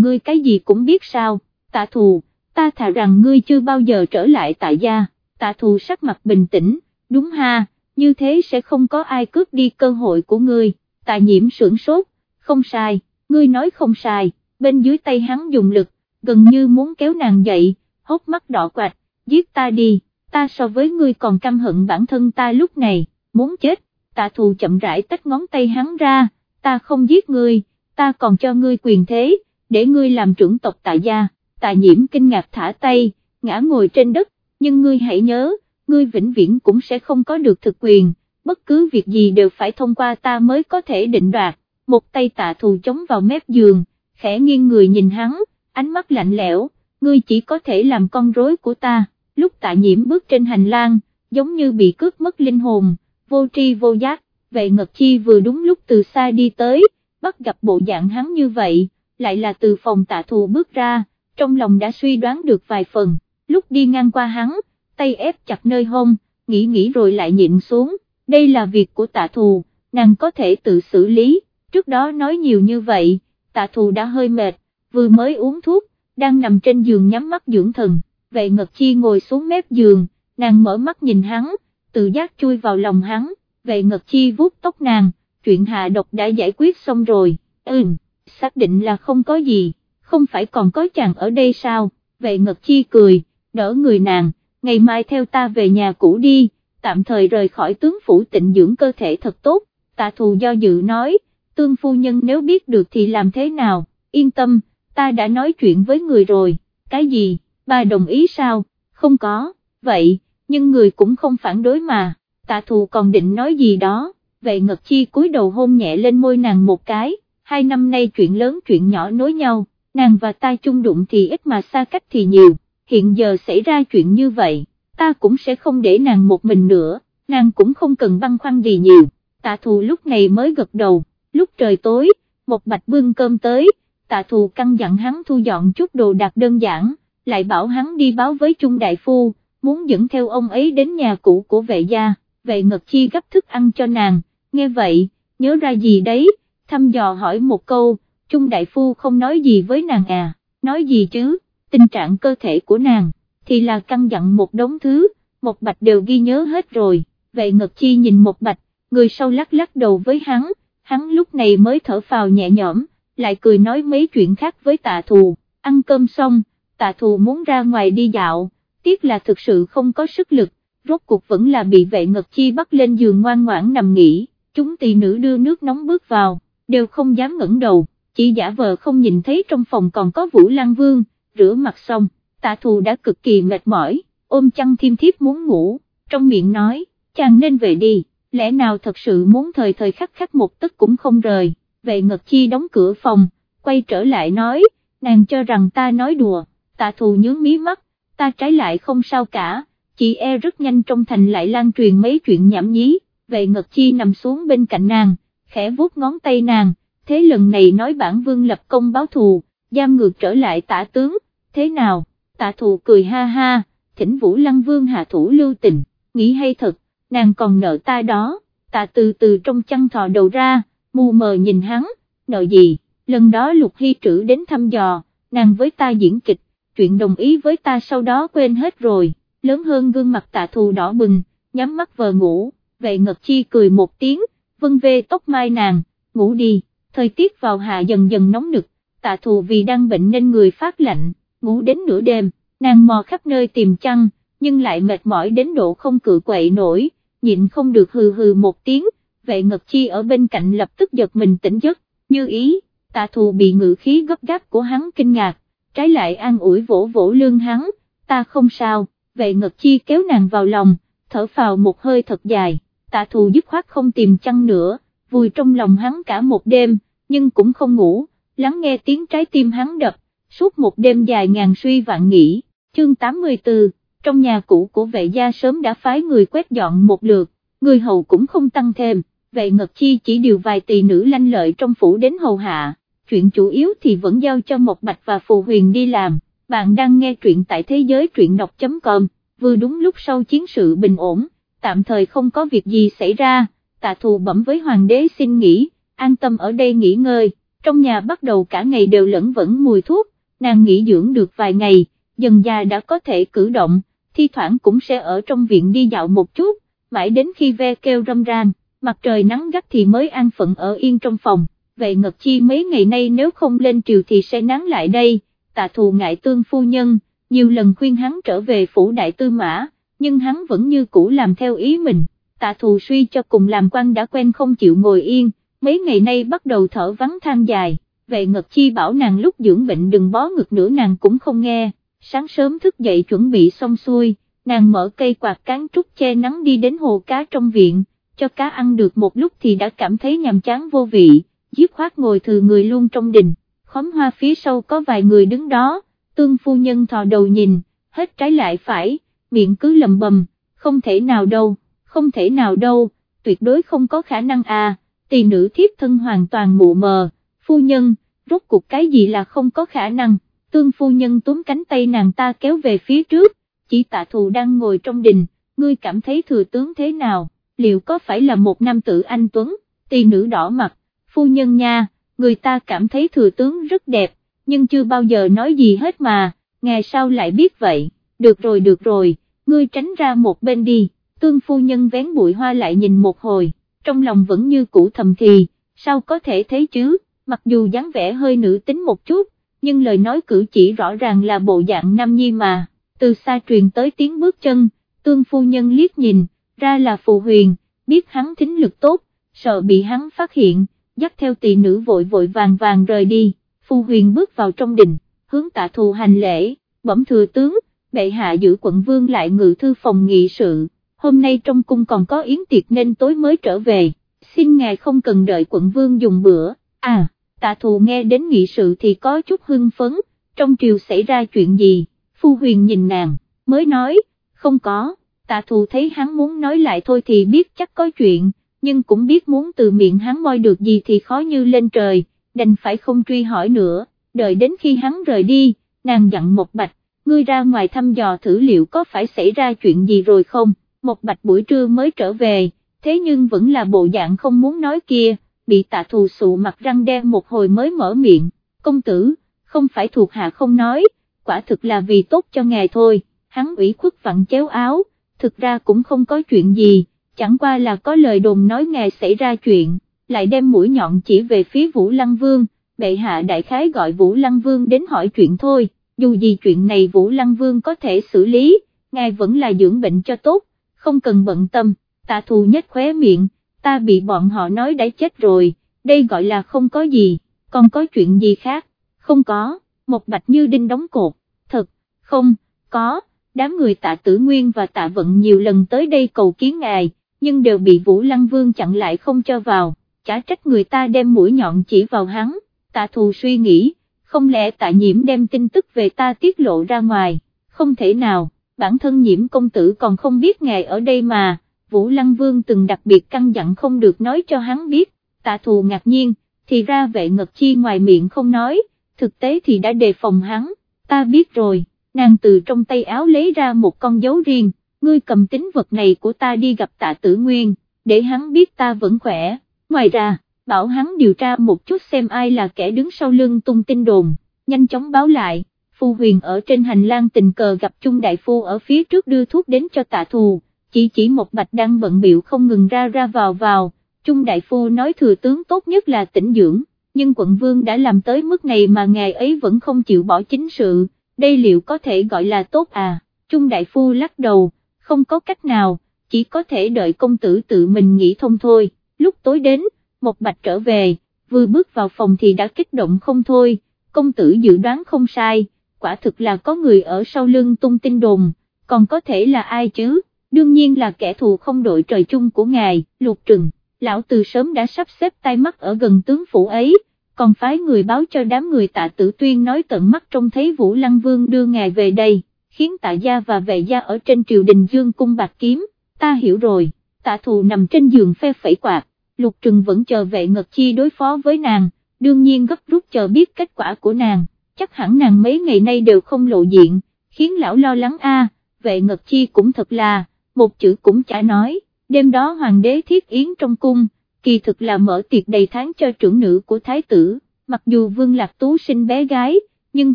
ngươi cái gì cũng biết sao, tạ thù, ta thà rằng ngươi chưa bao giờ trở lại tại gia, tạ thù sắc mặt bình tĩnh, đúng ha, như thế sẽ không có ai cướp đi cơ hội của ngươi, tạ nhiễm sưởng sốt, không sai, ngươi nói không sai, bên dưới tay hắn dùng lực, gần như muốn kéo nàng dậy, hốc mắt đỏ quạch, giết ta đi, ta so với ngươi còn căm hận bản thân ta lúc này, muốn chết, tạ thù chậm rãi tách ngón tay hắn ra, ta không giết ngươi, ta còn cho ngươi quyền thế, để ngươi làm trưởng tộc tại gia, tạ nhiễm kinh ngạc thả tay, ngã ngồi trên đất, nhưng ngươi hãy nhớ, ngươi vĩnh viễn cũng sẽ không có được thực quyền, bất cứ việc gì đều phải thông qua ta mới có thể định đoạt, một tay tạ thù chống vào mép giường, khẽ nghiêng người nhìn hắn, ánh mắt lạnh lẽo, ngươi chỉ có thể làm con rối của ta, lúc tạ nhiễm bước trên hành lang, giống như bị cướp mất linh hồn, vô tri vô giác, vệ ngật chi vừa đúng lúc từ xa đi tới, bắt gặp bộ dạng hắn như vậy, lại là từ phòng tạ thù bước ra, trong lòng đã suy đoán được vài phần, lúc đi ngang qua hắn, tay ép chặt nơi hông, nghĩ nghĩ rồi lại nhịn xuống, đây là việc của tạ thù, nàng có thể tự xử lý, trước đó nói nhiều như vậy, tạ thù đã hơi mệt, vừa mới uống thuốc, đang nằm trên giường nhắm mắt dưỡng thần, vệ ngật chi ngồi xuống mép giường, nàng mở mắt nhìn hắn, tự giác chui vào lòng hắn, vệ ngật chi vuốt tóc nàng, chuyện hạ độc đã giải quyết xong rồi, ừm, xác định là không có gì, không phải còn có chàng ở đây sao, vệ ngật chi cười, đỡ người nàng, ngày mai theo ta về nhà cũ đi, tạm thời rời khỏi tướng phủ tịnh dưỡng cơ thể thật tốt, tạ thù do dự nói, tương phu nhân nếu biết được thì làm thế nào, yên tâm, ta đã nói chuyện với người rồi, cái gì, bà đồng ý sao, không có, vậy, nhưng người cũng không phản đối mà, tạ thù còn định nói gì đó, vậy ngật chi cúi đầu hôn nhẹ lên môi nàng một cái, hai năm nay chuyện lớn chuyện nhỏ nối nhau, nàng và ta chung đụng thì ít mà xa cách thì nhiều, hiện giờ xảy ra chuyện như vậy, ta cũng sẽ không để nàng một mình nữa, nàng cũng không cần băn khoăn gì nhiều, tạ thù lúc này mới gật đầu, lúc trời tối, một bạch bưng cơm tới, tạ thù căn dặn hắn thu dọn chút đồ đạc đơn giản, lại bảo hắn đi báo với Trung Đại Phu, muốn dẫn theo ông ấy đến nhà cũ của vệ gia, vệ ngật chi gấp thức ăn cho nàng, nghe vậy, nhớ ra gì đấy, thăm dò hỏi một câu, Trung Đại Phu không nói gì với nàng à, nói gì chứ, tình trạng cơ thể của nàng, thì là căng dặn một đống thứ, một bạch đều ghi nhớ hết rồi, vệ ngật chi nhìn một bạch, người sau lắc lắc đầu với hắn, hắn lúc này mới thở phào nhẹ nhõm, lại cười nói mấy chuyện khác với tạ thù, ăn cơm xong, tạ thù muốn ra ngoài đi dạo, tiếc là thực sự không có sức lực, rốt cuộc vẫn là bị vệ ngật chi bắt lên giường ngoan ngoãn nằm nghỉ, chúng tỳ nữ đưa nước nóng bước vào, đều không dám ngẩng đầu, chỉ giả vờ không nhìn thấy trong phòng còn có Vũ Lăng Vương, rửa mặt xong, tạ thù đã cực kỳ mệt mỏi, ôm chăn thiêm thiếp muốn ngủ, trong miệng nói, chàng nên về đi, lẽ nào thật sự muốn thời thời khắc khắc một tức cũng không rời, về ngật chi đóng cửa phòng, quay trở lại nói, nàng cho rằng ta nói đùa, tạ thù nhướng mí mắt, ta trái lại không sao cả, chị e rất nhanh trong thành lại lan truyền mấy chuyện nhảm nhí, về ngật chi nằm xuống bên cạnh nàng, khẽ vuốt ngón tay nàng, thế lần này nói bản vương lập công báo thù, giam ngược trở lại tả tướng, thế nào, tạ thù cười ha ha, thỉnh Vũ Lăng Vương hạ thủ lưu tình, nghĩ hay thật, nàng còn nợ ta đó, tạ từ từ trong chăn thò đầu ra, mù mờ nhìn hắn, nợ gì, lần đó Lục Hy Trữ đến thăm dò, nàng với ta diễn kịch, chuyện đồng ý với ta sau đó quên hết rồi, lớn hơn gương mặt tạ thù đỏ bừng, nhắm mắt vờ ngủ, vệ ngật chi cười một tiếng, vân vê tóc mai nàng, ngủ đi, thời tiết vào hạ dần dần nóng nực, tạ thù vì đang bệnh nên người phát lạnh, ngủ đến nửa đêm, nàng mò khắp nơi tìm chăn, nhưng lại mệt mỏi đến độ không cự quậy nổi, nhịn không được hừ hừ một tiếng, vệ ngật chi ở bên cạnh lập tức giật mình tỉnh giấc, như ý, tạ thù bị ngự khí gấp gáp của hắn kinh ngạc, trái lại an ủi vỗ vỗ lương hắn, ta không sao, vệ ngật chi kéo nàng vào lòng, thở phào một hơi thật dài, tạ thù dứt khoát không tìm chăn nữa, vùi trong lòng hắn cả một đêm, nhưng cũng không ngủ, lắng nghe tiếng trái tim hắn đập, suốt một đêm dài ngàn suy vạn nghĩ, chương 84, trong nhà cũ của vệ gia sớm đã phái người quét dọn một lượt, người hầu cũng không tăng thêm, vệ ngật chi chỉ điều vài tỳ nữ lanh lợi trong phủ đến hầu hạ, chuyện chủ yếu thì vẫn giao cho một bạch và phù huyền đi làm, bạn đang nghe truyện tại thế giới truyện đọc.com, vừa đúng lúc sau chiến sự bình ổn, tạm thời không có việc gì xảy ra, tạ thù bẩm với hoàng đế xin nghỉ, an tâm ở đây nghỉ ngơi, trong nhà bắt đầu cả ngày đều lẫn vẫn mùi thuốc, nàng nghỉ dưỡng được vài ngày, dần già đã có thể cử động, thi thoảng cũng sẽ ở trong viện đi dạo một chút, mãi đến khi ve kêu râm ran, mặt trời nắng gắt thì mới an phận ở yên trong phòng, vậy Ngật Chi mấy ngày nay nếu không lên triều thì sẽ nắng lại đây, tạ thù ngại tương phu nhân, nhiều lần khuyên hắn trở về phủ đại tư mã, nhưng hắn vẫn như cũ làm theo ý mình, tạ thù suy cho cùng làm quan đã quen không chịu ngồi yên, mấy ngày nay bắt đầu thở vắng than dài, vệ Ngật Chi bảo nàng lúc dưỡng bệnh đừng bó ngực nữa nàng cũng không nghe, sáng sớm thức dậy chuẩn bị xong xuôi, nàng mở cây quạt cán trúc che nắng đi đến hồ cá trong viện, cho cá ăn được một lúc thì đã cảm thấy nhàm chán vô vị, dứt khoát ngồi thừa người luôn trong đình, khóm hoa phía sau có vài người đứng đó, tương phu nhân thò đầu nhìn, hết trái lại phải, miệng cứ lầm bầm, không thể nào đâu, không thể nào đâu, tuyệt đối không có khả năng à, tỳ nữ thiếp thân hoàn toàn mụ mờ, phu nhân, rốt cuộc cái gì là không có khả năng, tương phu nhân túm cánh tay nàng ta kéo về phía trước, chỉ tạ thù đang ngồi trong đình, ngươi cảm thấy thừa tướng thế nào, liệu có phải là một nam tử anh Tuấn, tỳ nữ đỏ mặt, phu nhân nha, người ta cảm thấy thừa tướng rất đẹp, nhưng chưa bao giờ nói gì hết mà, ngày sau lại biết vậy, được rồi được rồi, ngươi tránh ra một bên đi, tương phu nhân vén bụi hoa lại nhìn một hồi, trong lòng vẫn như cũ thầm thì, sao có thể thấy chứ, mặc dù dáng vẻ hơi nữ tính một chút, nhưng lời nói cử chỉ rõ ràng là bộ dạng nam nhi mà, từ xa truyền tới tiếng bước chân, tương phu nhân liếc nhìn, ra là phù huyền, biết hắn thính lực tốt, sợ bị hắn phát hiện, dắt theo tỷ nữ vội vội vàng vàng rời đi, phù huyền bước vào trong đình, hướng tạ thù hành lễ, bẩm thừa tướng, bệ hạ giữ quận vương lại ngự thư phòng nghị sự, hôm nay trong cung còn có yến tiệc nên tối mới trở về, xin ngài không cần đợi quận vương dùng bữa, à tạ thù nghe đến nghị sự thì có chút hưng phấn, trong triều xảy ra chuyện gì, phu huyền nhìn nàng, mới nói, không có, tạ thù thấy hắn muốn nói lại thôi thì biết chắc có chuyện, nhưng cũng biết muốn từ miệng hắn moi được gì thì khó như lên trời, đành phải không truy hỏi nữa, đợi đến khi hắn rời đi, nàng dặn một bạch, ngươi ra ngoài thăm dò thử liệu có phải xảy ra chuyện gì rồi không, một bạch buổi trưa mới trở về, thế nhưng vẫn là bộ dạng không muốn nói kia bị tạ thù sụ mặt răng đen một hồi mới mở miệng, công tử, không phải thuộc hạ không nói, quả thực là vì tốt cho ngài thôi, hắn ủy khuất vặn chéo áo, thực ra cũng không có chuyện gì, chẳng qua là có lời đồn nói ngài xảy ra chuyện, lại đem mũi nhọn chỉ về phía Vũ Lăng Vương, bệ hạ đại khái gọi Vũ Lăng Vương đến hỏi chuyện thôi, dù gì chuyện này Vũ Lăng Vương có thể xử lý, ngài vẫn là dưỡng bệnh cho tốt, không cần bận tâm, tạ thù nhất khóe miệng, ta bị bọn họ nói đã chết rồi, đây gọi là không có gì, còn có chuyện gì khác, không có, một bạch như đinh đóng cột, thật, không, có, đám người tạ tử nguyên và tạ vận nhiều lần tới đây cầu kiến ngài, nhưng đều bị Vũ Lăng Vương chặn lại không cho vào, chả trách người ta đem mũi nhọn chỉ vào hắn, tạ thù suy nghĩ, không lẽ tạ nhiễm đem tin tức về ta tiết lộ ra ngoài, không thể nào, bản thân nhiễm công tử còn không biết ngài ở đây mà, Vũ Lăng Vương từng đặc biệt căn dặn không được nói cho hắn biết, tạ thù ngạc nhiên, thì ra vệ ngật chi ngoài miệng không nói, thực tế thì đã đề phòng hắn, ta biết rồi, nàng từ trong tay áo lấy ra một con dấu riêng, ngươi cầm tính vật này của ta đi gặp tạ tử nguyên, để hắn biết ta vẫn khỏe, ngoài ra, bảo hắn điều tra một chút xem ai là kẻ đứng sau lưng tung tin đồn, nhanh chóng báo lại, phu huyền ở trên hành lang tình cờ gặp chung đại phu ở phía trước đưa thuốc đến cho tạ thù, chỉ chỉ một bạch đang bận biểu không ngừng ra ra vào vào, chung đại phu nói thừa tướng tốt nhất là tỉnh dưỡng, nhưng quận vương đã làm tới mức này mà ngài ấy vẫn không chịu bỏ chính sự, đây liệu có thể gọi là tốt à, chung đại phu lắc đầu, không có cách nào, chỉ có thể đợi công tử tự mình nghĩ thông thôi, lúc tối đến, một bạch trở về, vừa bước vào phòng thì đã kích động không thôi, công tử dự đoán không sai, quả thực là có người ở sau lưng tung tin đồn, còn có thể là ai chứ, đương nhiên là kẻ thù không đội trời chung của ngài, lục trừng, lão từ sớm đã sắp xếp tay mắt ở gần tướng phủ ấy, còn phái người báo cho đám người tạ tử tuyên nói tận mắt trông thấy Vũ Lăng Vương đưa ngài về đây, khiến tạ gia và vệ gia ở trên triều đình dương cung bạc kiếm, ta hiểu rồi, tạ thù nằm trên giường phe phẩy quạt, lục trừng vẫn chờ vệ ngật chi đối phó với nàng, đương nhiên gấp rút chờ biết kết quả của nàng, chắc hẳn nàng mấy ngày nay đều không lộ diện, khiến lão lo lắng a. vệ ngật chi cũng thật là, một chữ cũng chả nói, đêm đó hoàng đế thiết yến trong cung, kỳ thực là mở tiệc đầy tháng cho trưởng nữ của thái tử, mặc dù vương lạc tú sinh bé gái, nhưng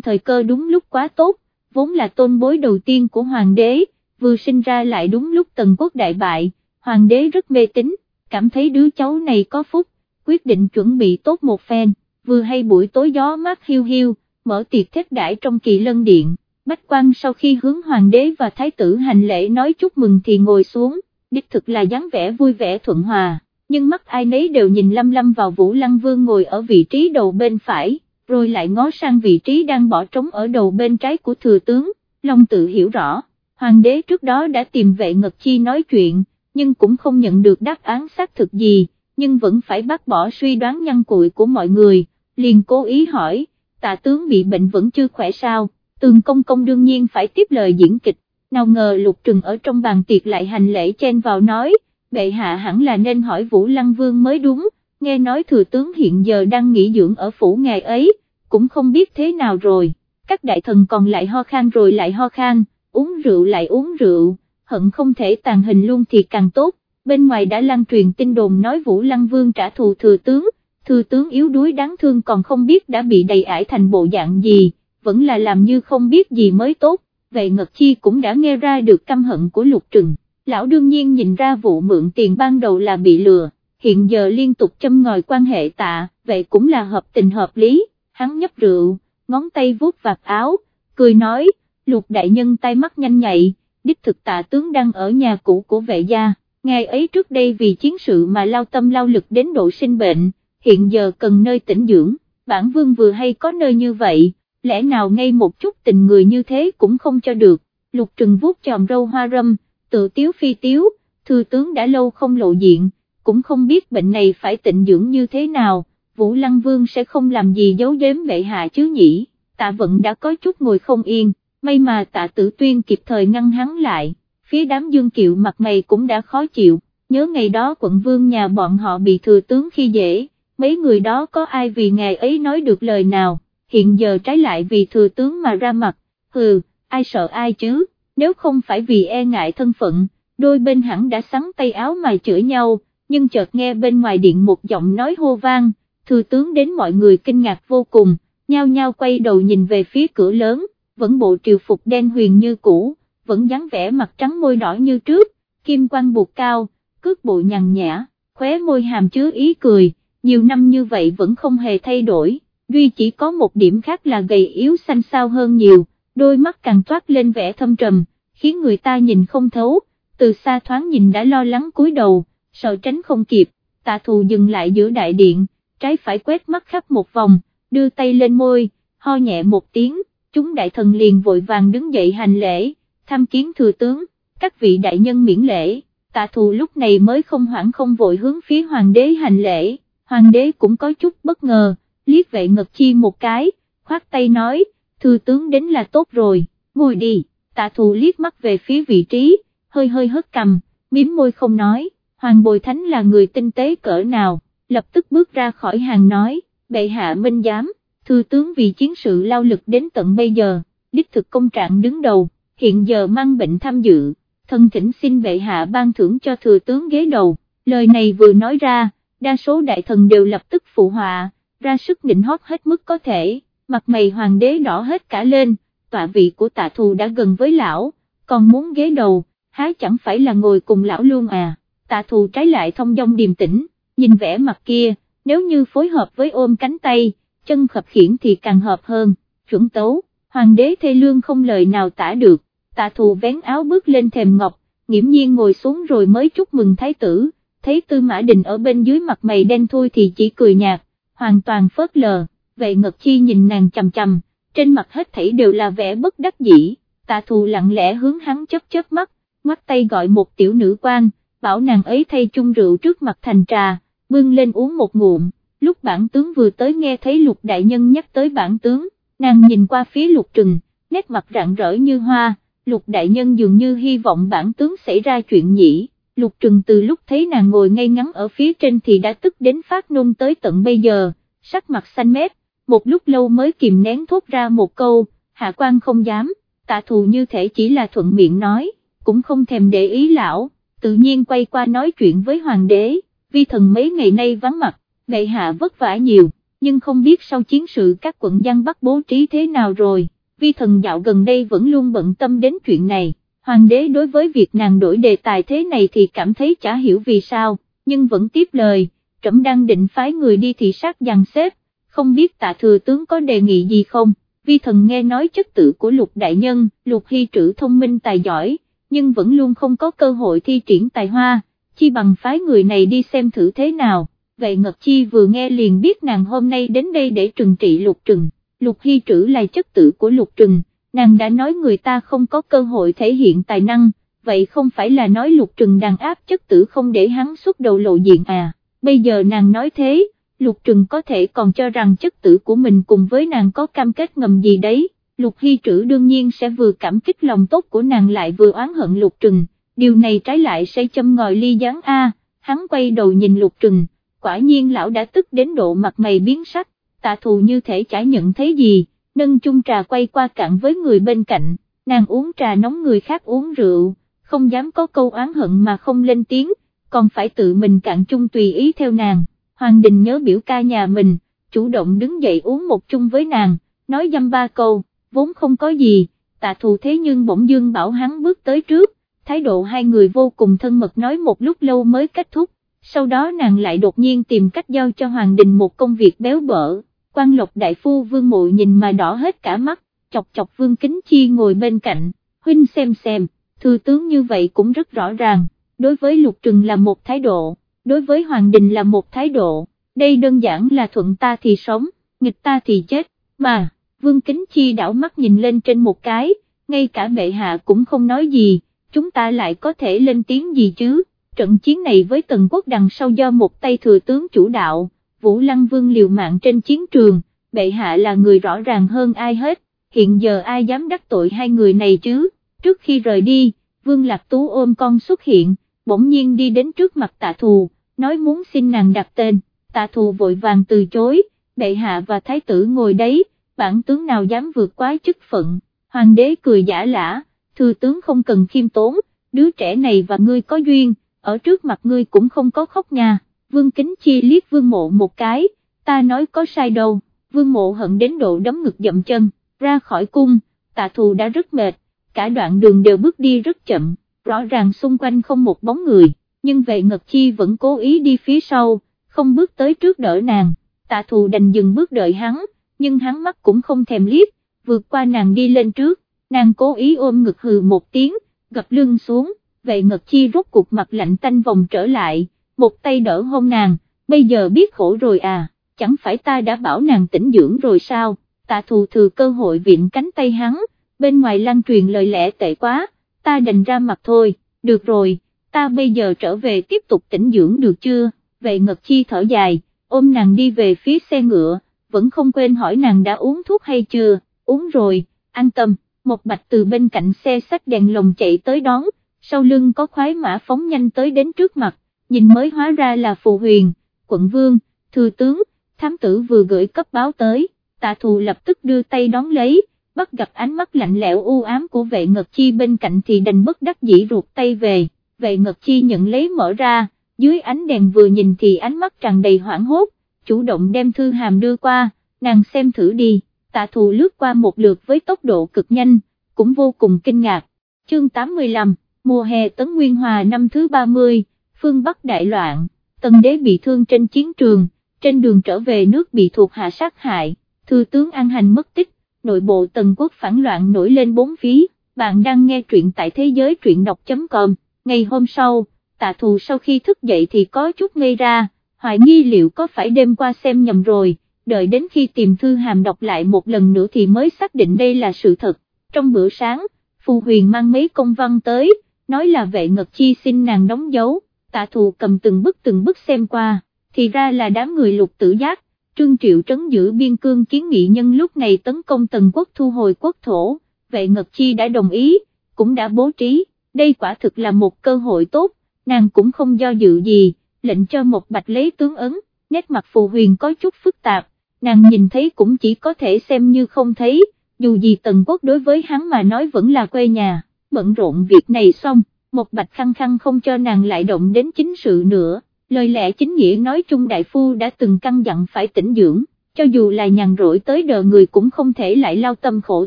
thời cơ đúng lúc quá tốt, vốn là tôn bối đầu tiên của hoàng đế, vừa sinh ra lại đúng lúc tần quốc đại bại, hoàng đế rất mê tín, cảm thấy đứa cháu này có phúc, quyết định chuẩn bị tốt một phen, vừa hay buổi tối gió mát hiu hiu, mở tiệc thết đãi trong kỳ lân điện, bách quan sau khi hướng hoàng đế và thái tử hành lễ nói chúc mừng thì ngồi xuống, đích thực là dáng vẻ vui vẻ thuận hòa, nhưng mắt ai nấy đều nhìn lâm lâm vào Vũ Lăng Vương ngồi ở vị trí đầu bên phải, rồi lại ngó sang vị trí đang bỏ trống ở đầu bên trái của thừa tướng, Long tự hiểu rõ, hoàng đế trước đó đã tìm vệ ngật chi nói chuyện, nhưng cũng không nhận được đáp án xác thực gì, nhưng vẫn phải bác bỏ suy đoán nhân cụi của mọi người, liền cố ý hỏi, tạ tướng bị bệnh vẫn chưa khỏe sao, tường công công đương nhiên phải tiếp lời diễn kịch, nào ngờ lục trừng ở trong bàn tiệc lại hành lễ chen vào nói, bệ hạ hẳn là nên hỏi Vũ Lăng Vương mới đúng, nghe nói thừa tướng hiện giờ đang nghỉ dưỡng ở phủ ngày ấy, cũng không biết thế nào rồi, các đại thần còn lại ho khan rồi lại ho khan, uống rượu lại uống rượu, hận không thể tàn hình luôn thì càng tốt, bên ngoài đã lan truyền tin đồn nói Vũ Lăng Vương trả thù thừa tướng, Thư tướng yếu đuối đáng thương còn không biết đã bị đầy ải thành bộ dạng gì, vẫn là làm như không biết gì mới tốt, vậy Ngật Chi cũng đã nghe ra được căm hận của lục trừng, lão đương nhiên nhìn ra vụ mượn tiền ban đầu là bị lừa, hiện giờ liên tục châm ngòi quan hệ tạ, vậy cũng là hợp tình hợp lý, hắn nhấp rượu, ngón tay vuốt vạt áo, cười nói, lục đại nhân tay mắt nhanh nhạy, đích thực tạ tướng đang ở nhà cũ của vệ gia, ngày ấy trước đây vì chiến sự mà lao tâm lao lực đến độ sinh bệnh, hiện giờ cần nơi tĩnh dưỡng, bản vương vừa hay có nơi như vậy, lẽ nào ngay một chút tình người như thế cũng không cho được, lục trừng vuốt chòm râu hoa râm, tự tiếu phi tiếu, thư tướng đã lâu không lộ diện, cũng không biết bệnh này phải tịnh dưỡng như thế nào, Vũ Lăng Vương sẽ không làm gì giấu giếm bệ hạ chứ nhỉ, tạ vận đã có chút ngồi không yên, may mà tạ tử tuyên kịp thời ngăn hắn lại, phía đám dương kiệu mặt mày cũng đã khó chịu, nhớ ngày đó quận vương nhà bọn họ bị thừa tướng khi dễ, mấy người đó có ai vì ngày ấy nói được lời nào, hiện giờ trái lại vì thừa tướng mà ra mặt, hừ, ai sợ ai chứ, nếu không phải vì e ngại thân phận, đôi bên hẳn đã sắn tay áo mà chửi nhau, nhưng chợt nghe bên ngoài điện một giọng nói hô vang, thừa tướng đến mọi người kinh ngạc vô cùng, nhao nhao quay đầu nhìn về phía cửa lớn, vẫn bộ triều phục đen huyền như cũ, vẫn dáng vẻ mặt trắng môi đỏ như trước, kim quang buộc cao, cước bộ nhằn nhã, khóe môi hàm chứa ý cười, nhiều năm như vậy vẫn không hề thay đổi, duy chỉ có một điểm khác là gầy yếu xanh xao hơn nhiều, đôi mắt càng toát lên vẻ thâm trầm, khiến người ta nhìn không thấu, từ xa thoáng nhìn đã lo lắng cúi đầu, sợ tránh không kịp, tạ thù dừng lại giữa đại điện, trái phải quét mắt khắp một vòng, đưa tay lên môi, ho nhẹ một tiếng, chúng đại thần liền vội vàng đứng dậy hành lễ, tham kiến thừa tướng, các vị đại nhân miễn lễ, tạ thù lúc này mới không hoảng không vội hướng phía hoàng đế hành lễ, hoàng đế cũng có chút bất ngờ, liếc vệ ngật chi một cái, khoát tay nói, thừa tướng đến là tốt rồi, ngồi đi, tạ thù liếc mắt về phía vị trí, hơi hơi hất cầm, miếm môi không nói, hoàng bồi thánh là người tinh tế cỡ nào, lập tức bước ra khỏi hàng nói, bệ hạ minh giám, thư tướng vì chiến sự lao lực đến tận bây giờ, đích thực công trạng đứng đầu, hiện giờ mang bệnh tham dự, thân thỉnh xin bệ hạ ban thưởng cho thừa tướng ghế đầu, lời này vừa nói ra, đa số đại thần đều lập tức phụ họa, ra sức định hót hết mức có thể, mặt mày hoàng đế đỏ hết cả lên, tọa vị của tạ thù đã gần với lão, còn muốn ghế đầu, há chẳng phải là ngồi cùng lão luôn à, tạ thù trái lại thông dong điềm tĩnh, nhìn vẻ mặt kia, nếu như phối hợp với ôm cánh tay, chân khập khiển thì càng hợp hơn, chuẩn tấu, hoàng đế thê lương không lời nào tả được, tạ thù vén áo bước lên thềm ngọc, nghiễm nhiên ngồi xuống rồi mới chúc mừng thái tử, thấy tư mã đình ở bên dưới mặt mày đen thui thì chỉ cười nhạt, hoàn toàn phớt lờ, vậy ngật chi nhìn nàng chầm chầm, trên mặt hết thảy đều là vẻ bất đắc dĩ, tạ thù lặng lẽ hướng hắn chớp chớp mắt, ngoắt tay gọi một tiểu nữ quan, bảo nàng ấy thay chung rượu trước mặt thành trà, bưng lên uống một ngụm, lúc bản tướng vừa tới nghe thấy lục đại nhân nhắc tới bản tướng, nàng nhìn qua phía lục trừng, nét mặt rạng rỡ như hoa, lục đại nhân dường như hy vọng bản tướng xảy ra chuyện nhỉ, lục trừng từ lúc thấy nàng ngồi ngay ngắn ở phía trên thì đã tức đến phát nôn tới tận bây giờ, sắc mặt xanh mét, một lúc lâu mới kìm nén thốt ra một câu, hạ quan không dám, tạ thù như thể chỉ là thuận miệng nói, cũng không thèm để ý lão, tự nhiên quay qua nói chuyện với hoàng đế, vi thần mấy ngày nay vắng mặt, bệ hạ vất vả nhiều, nhưng không biết sau chiến sự các quận dân Bắc bố trí thế nào rồi, vi thần dạo gần đây vẫn luôn bận tâm đến chuyện này, hoàng đế đối với việc nàng đổi đề tài thế này thì cảm thấy chả hiểu vì sao, nhưng vẫn tiếp lời, trẫm đang định phái người đi thị sát dàn xếp, không biết tạ thừa tướng có đề nghị gì không, vi thần nghe nói chất tử của lục đại nhân, lục hy trữ thông minh tài giỏi, nhưng vẫn luôn không có cơ hội thi triển tài hoa, chi bằng phái người này đi xem thử thế nào, vậy Ngật Chi vừa nghe liền biết nàng hôm nay đến đây để trừng trị lục trừng, lục hy trữ là chất tử của lục trừng, nàng đã nói người ta không có cơ hội thể hiện tài năng, vậy không phải là nói lục trừng đàn áp chất tử không để hắn xuất đầu lộ diện à, bây giờ nàng nói thế, lục trừng có thể còn cho rằng chất tử của mình cùng với nàng có cam kết ngầm gì đấy, lục hy trữ đương nhiên sẽ vừa cảm kích lòng tốt của nàng lại vừa oán hận lục trừng, điều này trái lại sẽ châm ngòi ly gián A, hắn quay đầu nhìn lục trừng, quả nhiên lão đã tức đến độ mặt mày biến sắc, tạ thù như thể chả nhận thấy gì, nâng chung trà quay qua cạn với người bên cạnh, nàng uống trà nóng người khác uống rượu, không dám có câu oán hận mà không lên tiếng, còn phải tự mình cạn chung tùy ý theo nàng, Hoàng Đình nhớ biểu ca nhà mình, chủ động đứng dậy uống một chung với nàng, nói dăm ba câu, vốn không có gì, tạ thù thế nhưng bỗng dương bảo hắn bước tới trước, thái độ hai người vô cùng thân mật nói một lúc lâu mới kết thúc, sau đó nàng lại đột nhiên tìm cách giao cho Hoàng Đình một công việc béo bở, quan lộc đại phu vương mụ nhìn mà đỏ hết cả mắt, chọc chọc vương kính chi ngồi bên cạnh, huynh xem xem, thư tướng như vậy cũng rất rõ ràng, đối với lục trừng là một thái độ, đối với Hoàng Đình là một thái độ, đây đơn giản là thuận ta thì sống, nghịch ta thì chết, mà, vương kính chi đảo mắt nhìn lên trên một cái, ngay cả bệ hạ cũng không nói gì, chúng ta lại có thể lên tiếng gì chứ, trận chiến này với tần quốc đằng sau do một tay thừa tướng chủ đạo, Vũ Lăng Vương liều mạng trên chiến trường, bệ hạ là người rõ ràng hơn ai hết, hiện giờ ai dám đắc tội hai người này chứ, trước khi rời đi, Vương Lạc Tú ôm con xuất hiện, bỗng nhiên đi đến trước mặt tạ thù, nói muốn xin nàng đặt tên, tạ thù vội vàng từ chối, bệ hạ và thái tử ngồi đấy, bản tướng nào dám vượt quá chức phận, hoàng đế cười giả lả, thư tướng không cần khiêm tốn, đứa trẻ này và ngươi có duyên, ở trước mặt ngươi cũng không có khóc nha, vương kính chi liếc vương mộ một cái, ta nói có sai đâu, vương mộ hận đến độ đấm ngực dậm chân, ra khỏi cung, tạ thù đã rất mệt, cả đoạn đường đều bước đi rất chậm, rõ ràng xung quanh không một bóng người, nhưng vệ ngật chi vẫn cố ý đi phía sau, không bước tới trước đỡ nàng, tạ thù đành dừng bước đợi hắn, nhưng hắn mắt cũng không thèm liếc, vượt qua nàng đi lên trước, nàng cố ý ôm ngực hừ một tiếng, gập lưng xuống, vệ ngật chi rút cục mặt lạnh tanh vòng trở lại, một tay đỡ hôn nàng, bây giờ biết khổ rồi à, chẳng phải ta đã bảo nàng tỉnh dưỡng rồi sao, tạ thù thừa cơ hội viện cánh tay hắn, bên ngoài lan truyền lời lẽ tệ quá, ta đành ra mặt thôi, được rồi, ta bây giờ trở về tiếp tục tỉnh dưỡng được chưa, về ngật chi thở dài, ôm nàng đi về phía xe ngựa, vẫn không quên hỏi nàng đã uống thuốc hay chưa, uống rồi, an tâm, một bạch từ bên cạnh xe sách đèn lồng chạy tới đón, sau lưng có khoái mã phóng nhanh tới đến trước mặt, nhìn mới hóa ra là phù huyền, quận vương, thừa tướng, thám tử vừa gửi cấp báo tới, tạ thù lập tức đưa tay đón lấy, bắt gặp ánh mắt lạnh lẽo u ám của vệ ngật chi bên cạnh thì đành bất đắc dĩ ruột tay về, vệ ngật chi nhận lấy mở ra, dưới ánh đèn vừa nhìn thì ánh mắt tràn đầy hoảng hốt, chủ động đem thư hàm đưa qua, nàng xem thử đi, tạ thù lướt qua một lượt với tốc độ cực nhanh, cũng vô cùng kinh ngạc. Chương 85, mùa hè Tấn Nguyên Hòa năm thứ 30, phương Bắc đại loạn, tần đế bị thương trên chiến trường, trên đường trở về nước bị thuộc hạ sát hại, thư tướng An Hành mất tích, nội bộ tần quốc phản loạn nổi lên bốn phí, bạn đang nghe truyện tại thế giới truyện đọc.com, ngày hôm sau, tạ thù sau khi thức dậy thì có chút ngây ra, hoài nghi liệu có phải đêm qua xem nhầm rồi, đợi đến khi tìm thư hàm đọc lại một lần nữa thì mới xác định đây là sự thật, trong bữa sáng, Phù Huyền mang mấy công văn tới, nói là vệ ngật chi xin nàng đóng dấu, tạ thù cầm từng bức từng bức xem qua, thì ra là đám người lục tử giác, Trương Triệu trấn giữ biên cương kiến nghị nhân lúc này tấn công tần quốc thu hồi quốc thổ, vệ ngật chi đã đồng ý, cũng đã bố trí, đây quả thực là một cơ hội tốt, nàng cũng không do dự gì, lệnh cho một bạch lấy tướng ấn, nét mặt phù huyền có chút phức tạp, nàng nhìn thấy cũng chỉ có thể xem như không thấy, dù gì tần quốc đối với hắn mà nói vẫn là quê nhà, bận rộn việc này xong, một bạch khăng khăng không cho nàng lại động đến chính sự nữa, lời lẽ chính nghĩa nói chung đại phu đã từng căn dặn phải tỉnh dưỡng, cho dù là nhàn rỗi tới đờ người cũng không thể lại lao tâm khổ